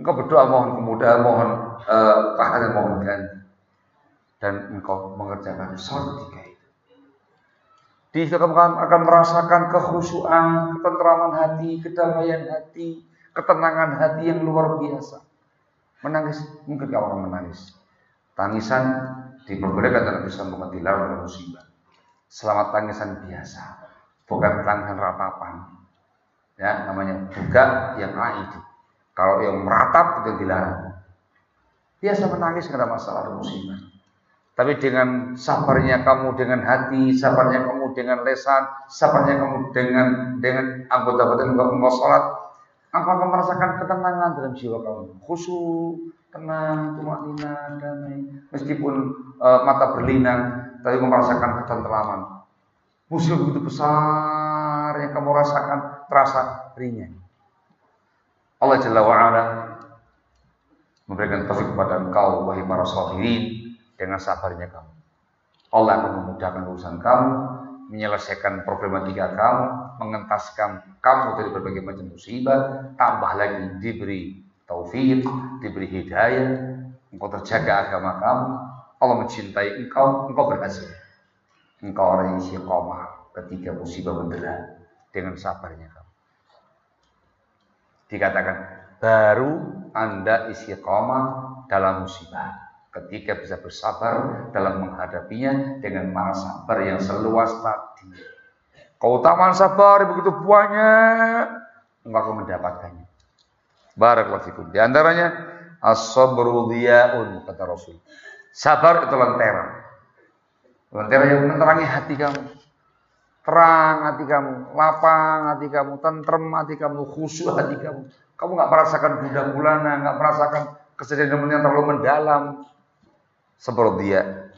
Engkau berdoa mohon kemudahan, mohon uh, keahlian, mohon ganti. Dan engkau mengerjakan sholat tiga itu. Di situ kamu akan merasakan kekhusyuan, ketentraman hati, kedamaian hati, ketenangan hati yang luar biasa. Menangis, mungkin kamu akan menangis. Tangisan diperbolehkan dalam Islam bukan dilarang musibah. Selamat tangisan biasa, bukan tangisan ratapan. Ya, namanya juga yang itu. Kalau yang meratap itu dilarang. Biasa menangis karena masalah musibah. Tapi dengan sabarnya kamu dengan hati, sabarnya kamu dengan lesan, sabarnya kamu dengan dengan anggota badan kamu sholat, engkau akan merasakan ketenangan dalam jiwa kamu. Khusyuk, tenang, cuma nina, damai. Meskipun uh, mata berlinang, tapi merasakan ketentraman. Musuh begitu besar yang kamu rasakan terasa ringan. Allah Jalla wa'ala memberikan taufik kepada engkau wahai para sahirin dengan sabarnya kamu. Allah akan memudahkan urusan kamu, menyelesaikan problematika kamu, mengentaskan kamu dari berbagai macam musibah, tambah lagi diberi taufik, diberi hidayah, engkau terjaga agama kamu, Allah mencintai engkau, engkau berhasil. Engkau orang yang istiqomah ketika musibah mendera dengan sabarnya kamu. Dikatakan baru Anda istiqomah dalam musibah ketika bisa bersabar dalam menghadapinya dengan mana sabar yang seluas tadi. Keutamaan sabar begitu banyak, engkau akan mendapatkannya. Barakallahu fikum. Di antaranya as-sabru diyaun kata Rasul. Sabar itu lentera. Lentera yang menerangi hati kamu. Terang hati kamu, lapang hati kamu, tentrem hati kamu, khusyuk hati kamu. Kamu nggak merasakan budak bulana, nggak merasakan kesedihan yang terlalu mendalam. Seperti dia.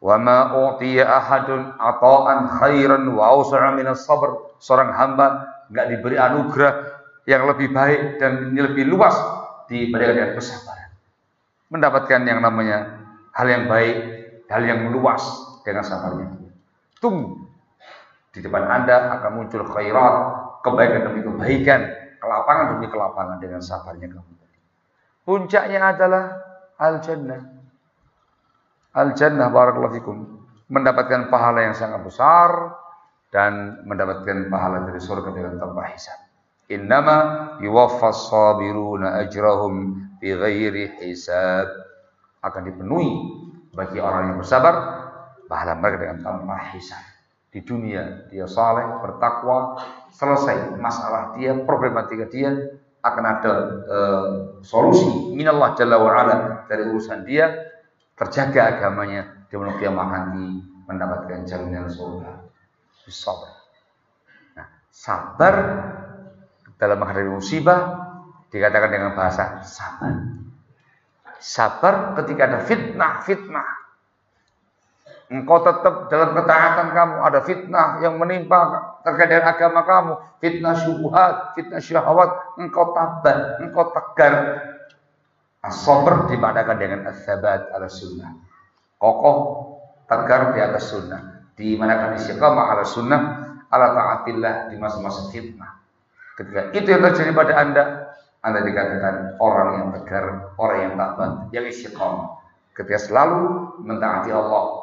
Wa ma utiya ahadun ata'an khairan wa awsa'a minas sabr. Seorang hamba nggak diberi anugerah yang lebih baik dan ini lebih luas dibandingkan dengan kesabaran. Mendapatkan yang namanya hal yang baik, hal yang luas dengan sabarnya. Tunggu di depan Anda akan muncul khairat, kebaikan demi kebaikan, kelapangan demi kelapangan dengan sabarnya kamu. Puncaknya adalah al-jannah. Al-jannah barakallahu fikum. Mendapatkan pahala yang sangat besar dan mendapatkan pahala dari surga dengan tanpa hisab. Innama yuwaffas sabiruna ajrahum bighairi hisab. Akan dipenuhi bagi orang yang bersabar pahala mereka dengan tanpa hisab. Di dunia dia saleh, bertakwa, selesai masalah dia, problematika dia akan ada uh, solusi minallah jalla wa ala dari urusan dia terjaga agamanya dia nanti mendapatkan jaminan surga. Sabar. Nah, sabar dalam menghadapi musibah dikatakan dengan bahasa sabar. Sabar ketika ada fitnah-fitnah. Engkau tetap dalam ketaatan kamu ada fitnah yang menimpa terkait dengan agama kamu, fitnah syubhat, fitnah syahwat, engkau tabah, engkau tegar. As-sabr dimanakan dengan as-sabat ala sunnah. Kokoh tegar di atas sunnah. Dimanakan istiqamah ala sunnah ala taatillah di masa-masa fitnah. Ketika itu yang terjadi pada Anda, Anda dikatakan orang yang tegar, orang yang tabat, yang istiqomah. Ketika selalu mentaati Allah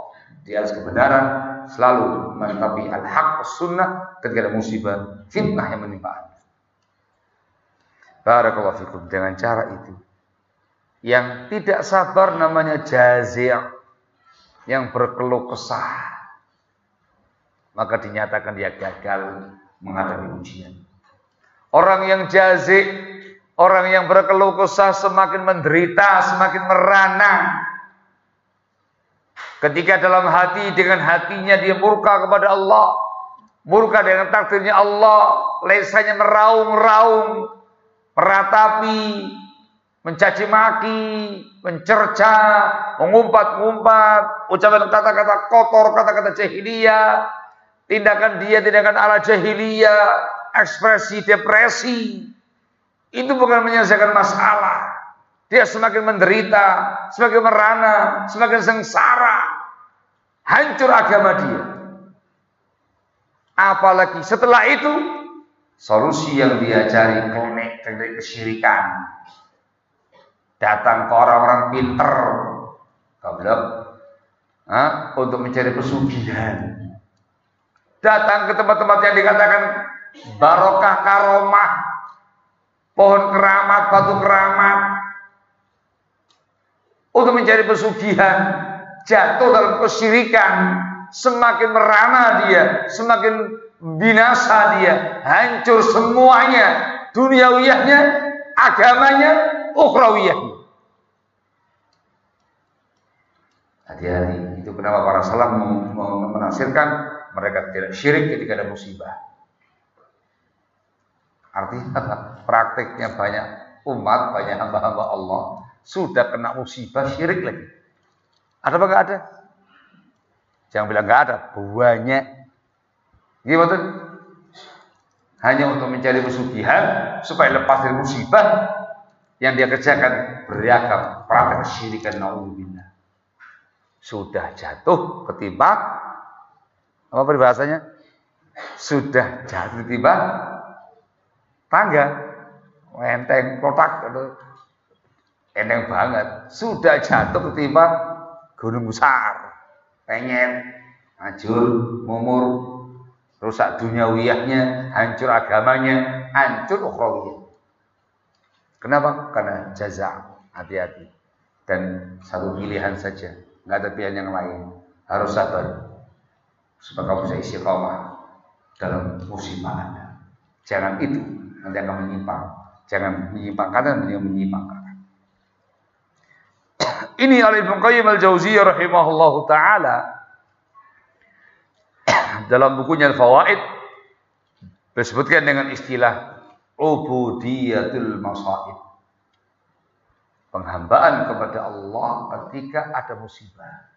di atas kebenaran, selalu menetapi al-haq sunnah ketika ada musibah, fitnah yang menimpa Anda. Barakallahu fikum dengan cara itu. Yang tidak sabar namanya jazi' yang berkeluh kesah. Maka dinyatakan dia gagal menghadapi ujian. Orang yang jazi' Orang yang berkeluh kesah semakin menderita, semakin merana. Ketika dalam hati dengan hatinya dia murka kepada Allah, murka dengan takdirnya Allah, lesanya meraung-raung, meratapi, mencaci maki, mencerca, mengumpat-ngumpat, ucapan kata-kata kotor, kata-kata jahiliyah, tindakan dia tindakan ala jahiliyah, ekspresi depresi, itu bukan menyelesaikan masalah. Dia semakin menderita, semakin merana, semakin sengsara. Hancur agama dia. Apalagi setelah itu, solusi yang dia cari klinik dari kesyirikan. Datang ke orang-orang pinter, goblok, untuk mencari pesugihan. Datang ke tempat-tempat yang dikatakan barokah karomah, pohon keramat, batu keramat untuk mencari pesugihan, jatuh dalam kesyirikan, semakin merana dia, semakin binasa dia, hancur semuanya, duniawiyahnya, agamanya, ukhrawiyahnya. Hati-hati, itu kenapa para salaf menafsirkan mereka tidak syirik ketika ada musibah. Artinya prakteknya banyak umat, banyak hamba-hamba Allah sudah kena musibah syirik lagi. Ada apa enggak ada? Jangan bilang enggak ada, banyak. Gimana? Hanya untuk mencari pesugihan supaya lepas dari musibah yang dia kerjakan beragam praktek syirikan naudzubillah. Sudah jatuh ketimpa apa peribahasanya? Sudah jatuh ketimpa tangga enteng kotak itu enteng banget sudah jatuh ketimpa gunung besar. Pengen hancur mumur rusak duniawiyahnya hancur agamanya hancur ukhrawiyah. Kenapa? Karena jaza hati-hati. Dan satu pilihan saja nggak ada pilihan yang lain. Harus sabar supaya kamu bisa istiqomah dalam musibah anda. Jangan itu nanti akan menyimpang. Jangan menyimpang kanan, dan menyimpang. Ini oleh Ibnu Qayyim al-Jauziyah rahimahullah taala dalam bukunya Al-Fawaid disebutkan dengan istilah ubudiyatul masaib. Penghambaan kepada Allah ketika ada musibah.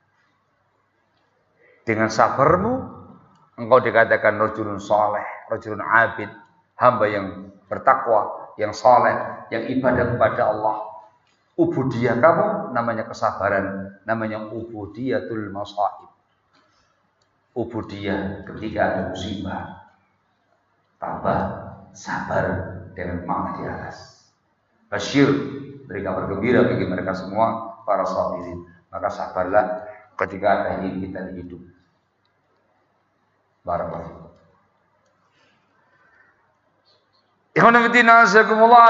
Dengan sabarmu engkau dikatakan rajulun saleh, rajulun abid, hamba yang bertakwa, yang soleh, yang ibadah kepada Allah. Ubudiyah kamu namanya kesabaran, namanya ubudiyatul masaib. Ubudiyah ketika ada musibah. Tambah sabar dengan makna di atas. Basyir, beri kabar gembira bagi mereka semua, para sahabirin. Maka sabarlah ketika ada kita hidup. Barakallahu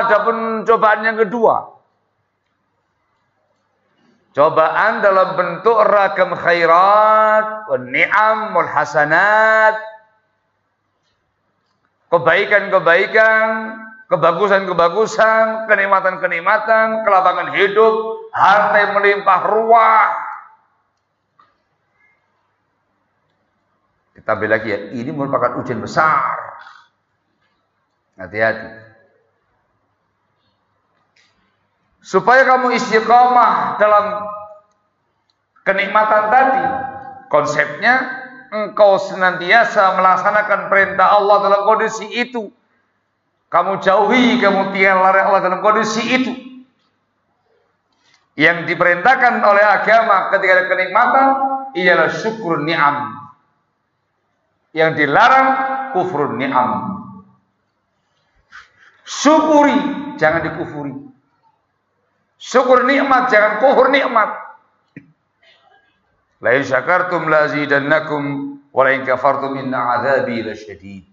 ada pun cobaan yang kedua. Cobaan dalam bentuk ragam khairat, ni'am, hasanat, kebaikan-kebaikan, kebagusan-kebagusan, kenikmatan-kenikmatan, kelapangan hidup, harta yang melimpah ruah. Ditambah lagi ya, ini merupakan ujian besar. Hati-hati. Supaya kamu istiqomah dalam kenikmatan tadi, konsepnya engkau senantiasa melaksanakan perintah Allah dalam kondisi itu. Kamu jauhi, kamu tinggal lari Allah dalam kondisi itu. Yang diperintahkan oleh agama ketika ada kenikmatan ialah syukur ni'am. Yang dilarang kufrun ni'am Syukuri, jangan dikufuri. Syukur nikmat, jangan kufur nikmat. La in syakartum la azidannakum wa la in kafartum inna azabi lasyadid.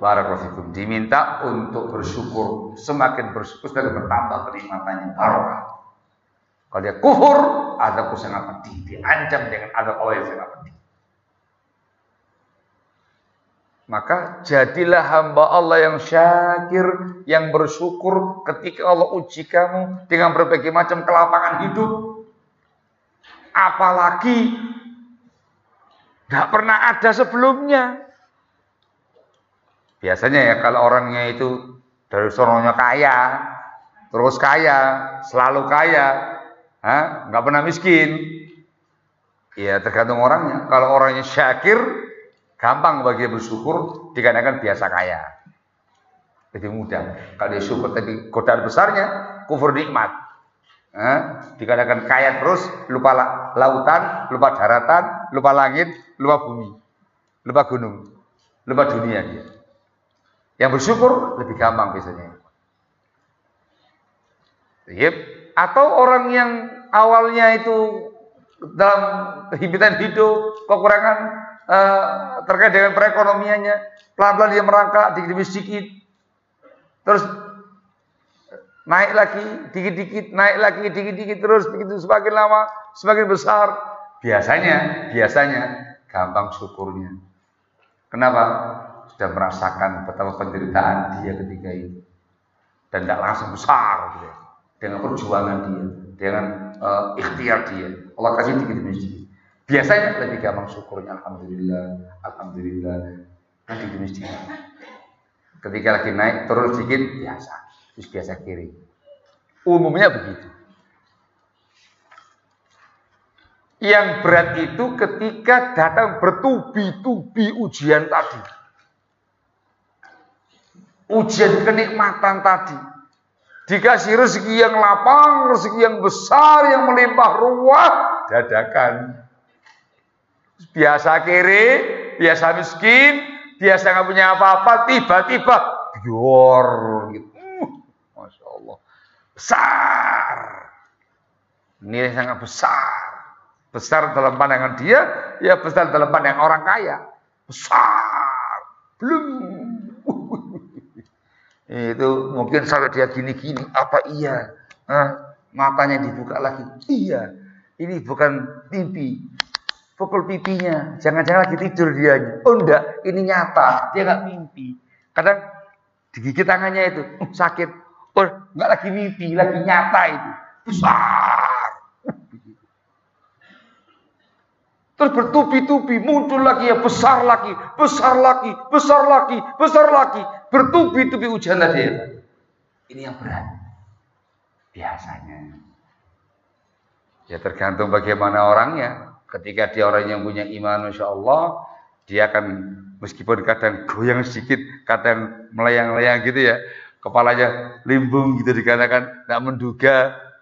Barakallahu Diminta untuk bersyukur, semakin bersyukur semakin bertambah kenikmatannya barokah. Kalau dia kufur, adabku sangat pedih, diancam dengan adab Allah yang sangat pedih. Maka jadilah hamba Allah yang syakir, yang bersyukur ketika Allah uji kamu dengan berbagai macam kelapangan hidup. Apalagi tidak pernah ada sebelumnya. Biasanya ya kalau orangnya itu dari sononya kaya, terus kaya, selalu kaya, nggak pernah miskin. Ya tergantung orangnya. Kalau orangnya syakir, Gampang bagi bersyukur dikarenakan biasa kaya. Lebih mudah. Kalau dia syukur tapi godaan besarnya kufur nikmat. Eh, dikarenakan kaya terus lupa lautan, lupa daratan, lupa langit, lupa bumi, lupa gunung, lupa dunia dia. Yang bersyukur lebih gampang biasanya. Yep. Atau orang yang awalnya itu dalam kehidupan hidup kekurangan uh, terkait dengan perekonomiannya, pelan-pelan dia merangkak dikit demi sedikit, terus naik lagi dikit-dikit, naik lagi dikit-dikit terus begitu semakin lama semakin besar. Biasanya, biasanya gampang syukurnya. Kenapa? Sudah merasakan betapa penderitaan dia ketika itu dan tidak langsung besar gitu. Ya. dengan perjuangan dia, dengan uh, ikhtiar dia. Allah kasih dikit demi sedikit. Biasanya lebih gampang syukurnya Alhamdulillah, Alhamdulillah. Nanti di masjid. Ketika lagi naik, turun sedikit, biasa. Terus biasa kiri. Umumnya begitu. Yang berat itu ketika datang bertubi-tubi ujian tadi. Ujian kenikmatan tadi. Dikasih rezeki yang lapang, rezeki yang besar, yang melimpah ruah, dadakan biasa kiri, biasa miskin, biasa nggak punya apa-apa, tiba-tiba bior gitu. Uh, Masya Allah. Besar. Nilai sangat besar. Besar dalam pandangan dia, ya besar dalam pandangan orang kaya. Besar. Belum. Itu mungkin sampai dia gini-gini. Apa iya? Hah? Matanya dibuka lagi. Iya. Ini bukan mimpi pukul pipinya. Jangan-jangan lagi tidur dia. Oh enggak, ini nyata. Dia nggak mimpi. Kadang digigit tangannya itu, sakit. Oh, enggak lagi mimpi, lagi nyata itu. Besar. Terus bertubi-tubi, muncul lagi ya besar lagi, besar lagi, besar lagi, besar lagi. Bertubi-tubi ujian tadi. Ini yang berat. Biasanya. Ya tergantung bagaimana orangnya. Ketika dia orang yang punya iman, insya Allah, dia akan meskipun kadang goyang sedikit, kadang melayang-layang gitu ya, kepalanya limbung gitu dikatakan, tidak menduga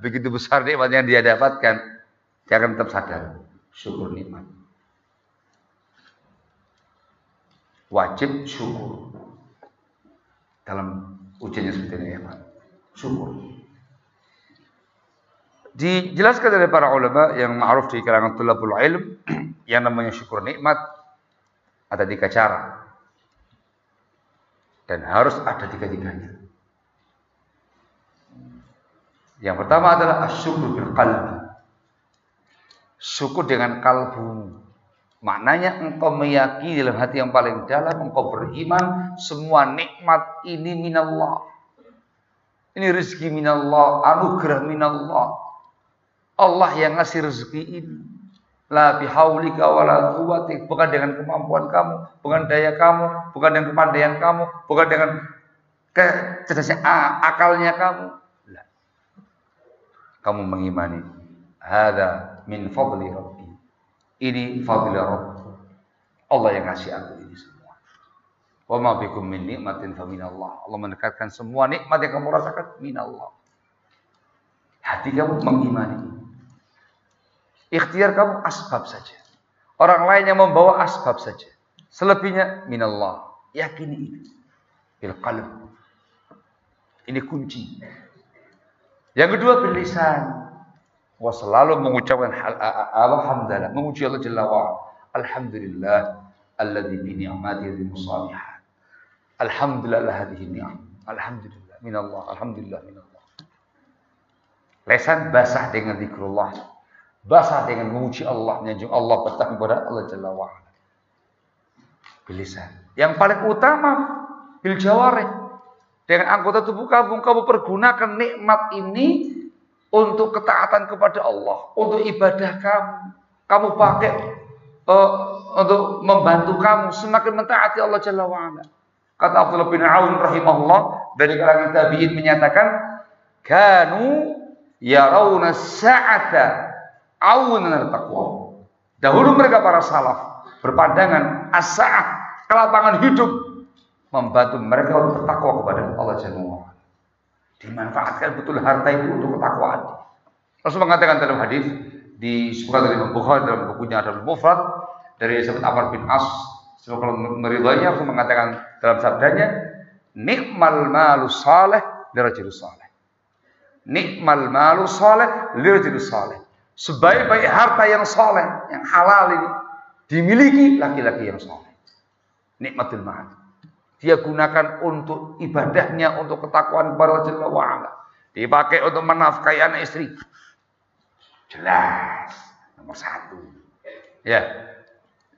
begitu besar nikmat yang dia dapatkan, dia akan tetap sadar, syukur nikmat. Wajib syukur dalam ujiannya seperti ini ya Pak. Syukur. Dijelaskan oleh para ulama yang ma'ruf di kalangan tulabul ilm yang namanya syukur nikmat ada tiga cara. Dan harus ada tiga-tiganya. Yang pertama adalah asyukur bil qalbi. Syukur dengan kalbu. Maknanya engkau meyakini dalam hati yang paling dalam, engkau beriman semua nikmat ini minallah. Ini rezeki minallah, anugerah minallah. Allah yang ngasih rezeki ini. La bihaulika wala quwwatik, bukan dengan kemampuan kamu, bukan daya kamu, bukan dengan kepandaian kamu, bukan dengan kecerdasan akalnya kamu. La. Kamu mengimani hada min fadli rabbi. Ini fadli rabbi. Allah yang ngasih aku ini semua. Wa ma bikum min nikmatin fa minallah. Allah mendekatkan semua nikmat yang kamu rasakan minallah. Hati kamu mengimani Ikhtiar kamu asbab saja. Orang lain yang membawa asbab saja. Selebihnya minallah. Yakini itu. bil. Ini kunci. Yang kedua bil lisan. Wa selalu mengucapkan alhamdulillah, memuji Allah Jalla wa Alhamdulillah alladzi bi salihat. Alhamdulillah hadhihi ni'am. Alhamdulillah minallah, alhamdulillah minallah. Lesan basah dengan zikrullah. Basah dengan memuji Allah, menyanjung Allah, bertahmid kepada Allah Jalla wa ala. Bilisan. Yang paling utama bil. Dengan anggota tubuh kamu, kamu pergunakan nikmat ini untuk ketaatan kepada Allah, untuk ibadah kamu. Kamu pakai uh, untuk membantu kamu semakin mentaati Allah Jalla wa ala. Kata Abdullah bin Aun rahimahullah dari kalangan tabi'in menyatakan kanu yarawna sa'ata awunan taqwa. Dahulu mereka para salaf berpandangan as-sa'ah kelapangan hidup membantu mereka untuk bertakwa kepada Allah Jalla Dimanfaatkan betul harta itu untuk ketakwaan. Rasul mengatakan dalam hadis di sebuah dari Bukhari dalam bukunya Adabul Mufrad dari sahabat Amr bin As kalau meridainya Rasul mengatakan dalam sabdanya nikmal malu saleh lirajul saleh. Nikmal malu saleh lirajul saleh. Sebaik-baik harta yang saleh, yang halal ini dimiliki laki-laki yang saleh. Nikmatul mal. Dia gunakan untuk ibadahnya, untuk ketakwaan kepada Allah wa'ala. Dipakai untuk menafkahi anak istri. Jelas. Nomor satu. Ya.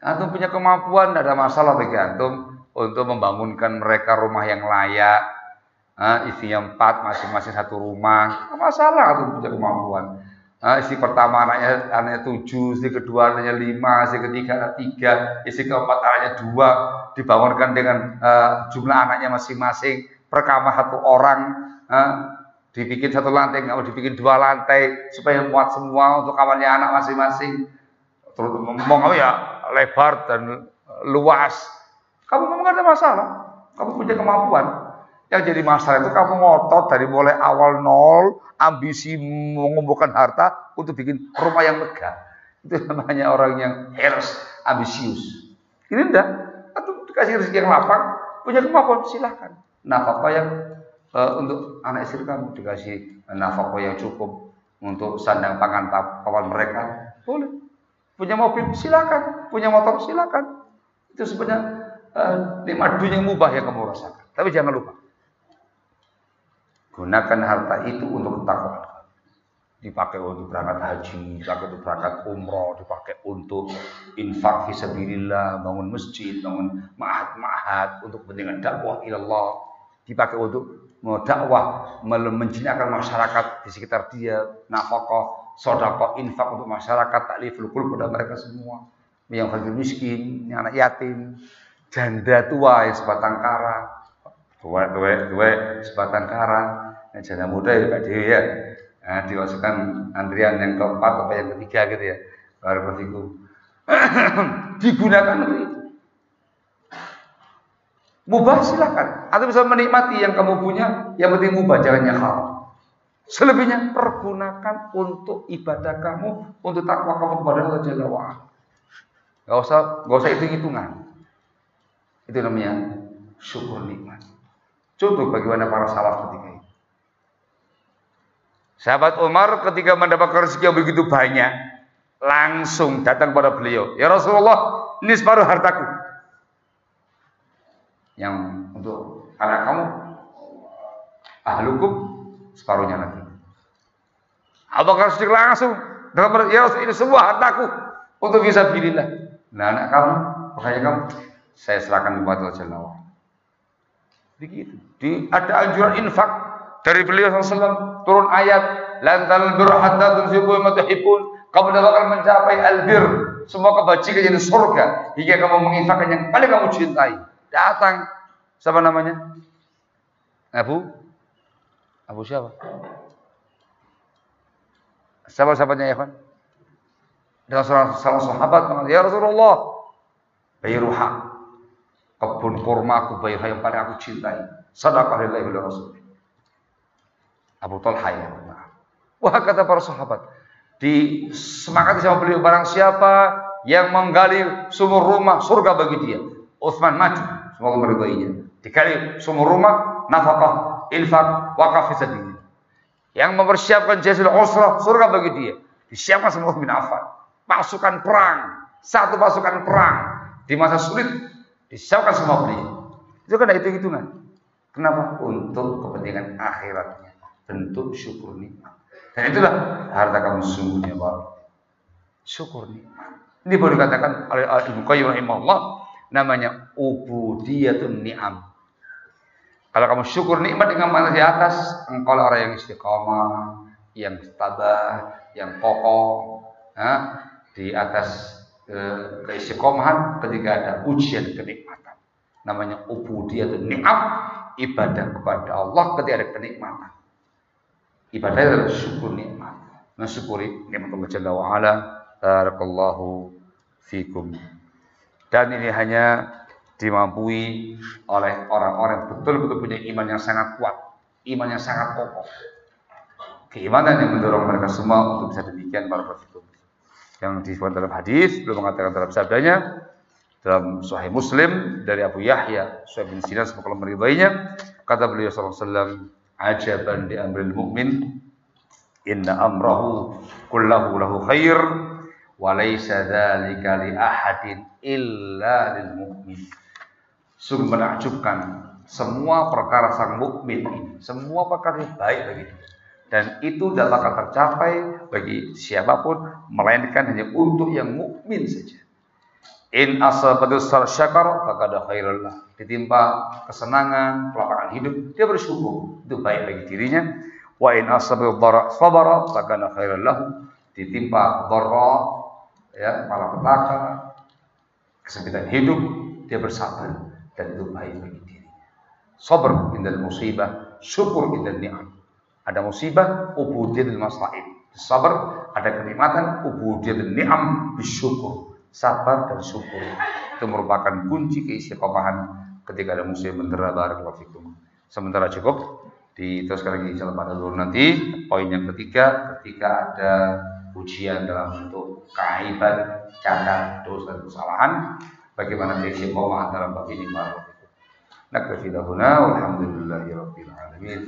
Antum punya kemampuan, tidak ada masalah bagi antum untuk membangunkan mereka rumah yang layak. Nah, isinya empat, masing-masing satu rumah. Tidak masalah antum punya kemampuan. Nah, isi pertama anaknya anaknya tujuh, isi kedua anaknya lima, isi ketiga anak tiga, isi keempat anaknya dua, dibangunkan dengan uh, jumlah anaknya masing-masing, per kamar satu orang, uh, dibikin satu lantai, nggak mau dibikin dua lantai supaya muat semua untuk kamarnya anak masing-masing. Terus ngomong kamu ya lebar dan luas. Kamu ngomong ada masalah, kamu punya kemampuan. Yang jadi masalah itu kamu ngotot dari mulai awal nol, ambisi mengumpulkan harta untuk bikin rumah yang megah. Itu namanya orang yang harus ambisius. Ini enggak. Atau dikasih rezeki yang lapang, punya kemampuan silahkan. Nafkah yang uh, untuk anak istri kamu dikasih nafkah yang cukup untuk sandang pangan kawan mereka, boleh. Punya mobil silakan, punya motor silakan. Itu sebenarnya uh, lima dunia mubah yang kamu rasakan. Tapi jangan lupa, Gunakan harta itu untuk ketakwaan. Dipakai untuk berangkat haji, dipakai untuk berangkat umroh, dipakai untuk infak fisabilillah, bangun masjid, bangun ma'had-ma'had untuk kepentingan dakwah ilallah, dipakai untuk dakwah menjinakkan masyarakat di sekitar dia, nafkah, sodako, infak untuk masyarakat, takliful qulub pada mereka semua. Yang fakir miskin, yang anak yatim, janda tua yang sebatang kara, tua tua tua sebatang kara, Nah, janda muda ya Pak Dewi ya. Nah, dimasukkan antrian yang keempat atau yang ketiga gitu ya. Barakallahu Digunakan untuk itu. Mubah silakan. Atau bisa menikmati yang kamu punya, yang penting mubah jalannya hal. Selebihnya pergunakan untuk ibadah kamu, untuk takwa kamu kepada Allah Jalla wa'ala. Gak usah, gak usah hitung-hitungan. Itu namanya syukur nikmat. Contoh bagaimana para salaf ketika itu. Sahabat Umar ketika mendapatkan rezeki yang begitu banyak, langsung datang kepada beliau. Ya Rasulullah, ini separuh hartaku. Yang untuk anak kamu, ahlukum, separuhnya lagi. Abu Bakar Siddiq langsung datang ya Rasul ini semua hartaku untuk bisa pilihlah. Nah anak kamu, makanya kamu, saya serahkan kepada Allah Begitu. Di, ada anjuran infak dari beliau SAW turun ayat lantal bir hatta tunfiqu ma tuhibbun. Kamu akan mencapai albir, semua kebajikan yang surga hingga kamu menginfakkan yang paling kamu cintai. Datang siapa namanya? Abu Abu siapa? Siapa sahabatnya ya kan? Dan salah sahabat ya Rasulullah, bayruha kebun kurma aku bayar yang paling aku cintai. Sadaqah lillahi wa rasul. Abu Talha ya. Wah kata para sahabat, di semangat sama beliau barang siapa yang menggali sumur rumah surga bagi dia. Utsman maju semoga meridainya. Dikali semua rumah, nafkah, infak, wakaf fisabilillah. Yang mempersiapkan jazil usrah, surga bagi dia. Disiapkan semua bin Affan. Pasukan perang, satu pasukan perang di masa sulit disiapkan semua beliau. Itu kan itu hitungan. Kenapa? Untuk kepentingan akhiratnya. Bentuk syukur nikmat. Dan itulah harta kamu sungguhnya baru. Syukur nikmat. Ini boleh dikatakan oleh Ibnu Qayyim rahimahullah namanya ubudiyatun ni'am. Kalau kamu syukur nikmat dengan mana di atas, engkau orang yang istiqomah, yang tabah, yang kokoh, ha? di atas ke, keistiqomahan ketika ada ujian kenikmatan. Namanya ubudiyatun ni'am, ibadah kepada Allah ketika ada kenikmatan. Ibadah adalah syukur nikmat. Mensyukuri nikmat Allah Jalla wa'ala. Barakallahu fikum. Dan ini hanya dimampui oleh orang-orang betul-betul punya iman yang sangat kuat, iman yang sangat kokoh. Keimanan yang mendorong mereka semua untuk bisa demikian para fikum. Yang disebutkan dalam hadis belum mengatakan dalam sabdanya dalam Sahih Muslim dari Abu Yahya Suhaib bin Sinan semoga meridainya kata beliau sallallahu alaihi wasallam ajaban di amril mu'min inna amrahu kullahu lahu khair walaysa dzalika li ahadin illa lil mu'min. Sungguh menakjubkan semua perkara sang mukmin ini, semua perkara yang baik bagi dia. Dan itu tidak akan tercapai bagi siapa pun melainkan hanya untuk yang mukmin saja. In asabatu syakar faqad khairullah. Ditimpa kesenangan, kelapangan hidup, dia bersyukur. Itu baik bagi dirinya. Wa in asabatu dara sabara faqad khairullah. Ditimpa dara ya malapetaka, kesempitan hidup, dia bersabar dan itu baik bagi dirinya. Sabar indal musibah, syukur indal ni'am. Ada musibah, ubudiyatul masaib. Sabar, ada kenikmatan, ubudiyatul ni'am, bersyukur. Sabar dan syukur. Itu merupakan kunci keistiqomahan ketika ada musibah mendera barakallahu fikum. Sementara cukup diteruskan lagi insyaallah pada dulu nanti poin yang ketiga ketika ada ujian dalam bentuk keaiban, cacat, dosa dan kesalahan, bagaimana istiqomah dalam bab ini Nakfi lahuna walhamdulillahi alamin.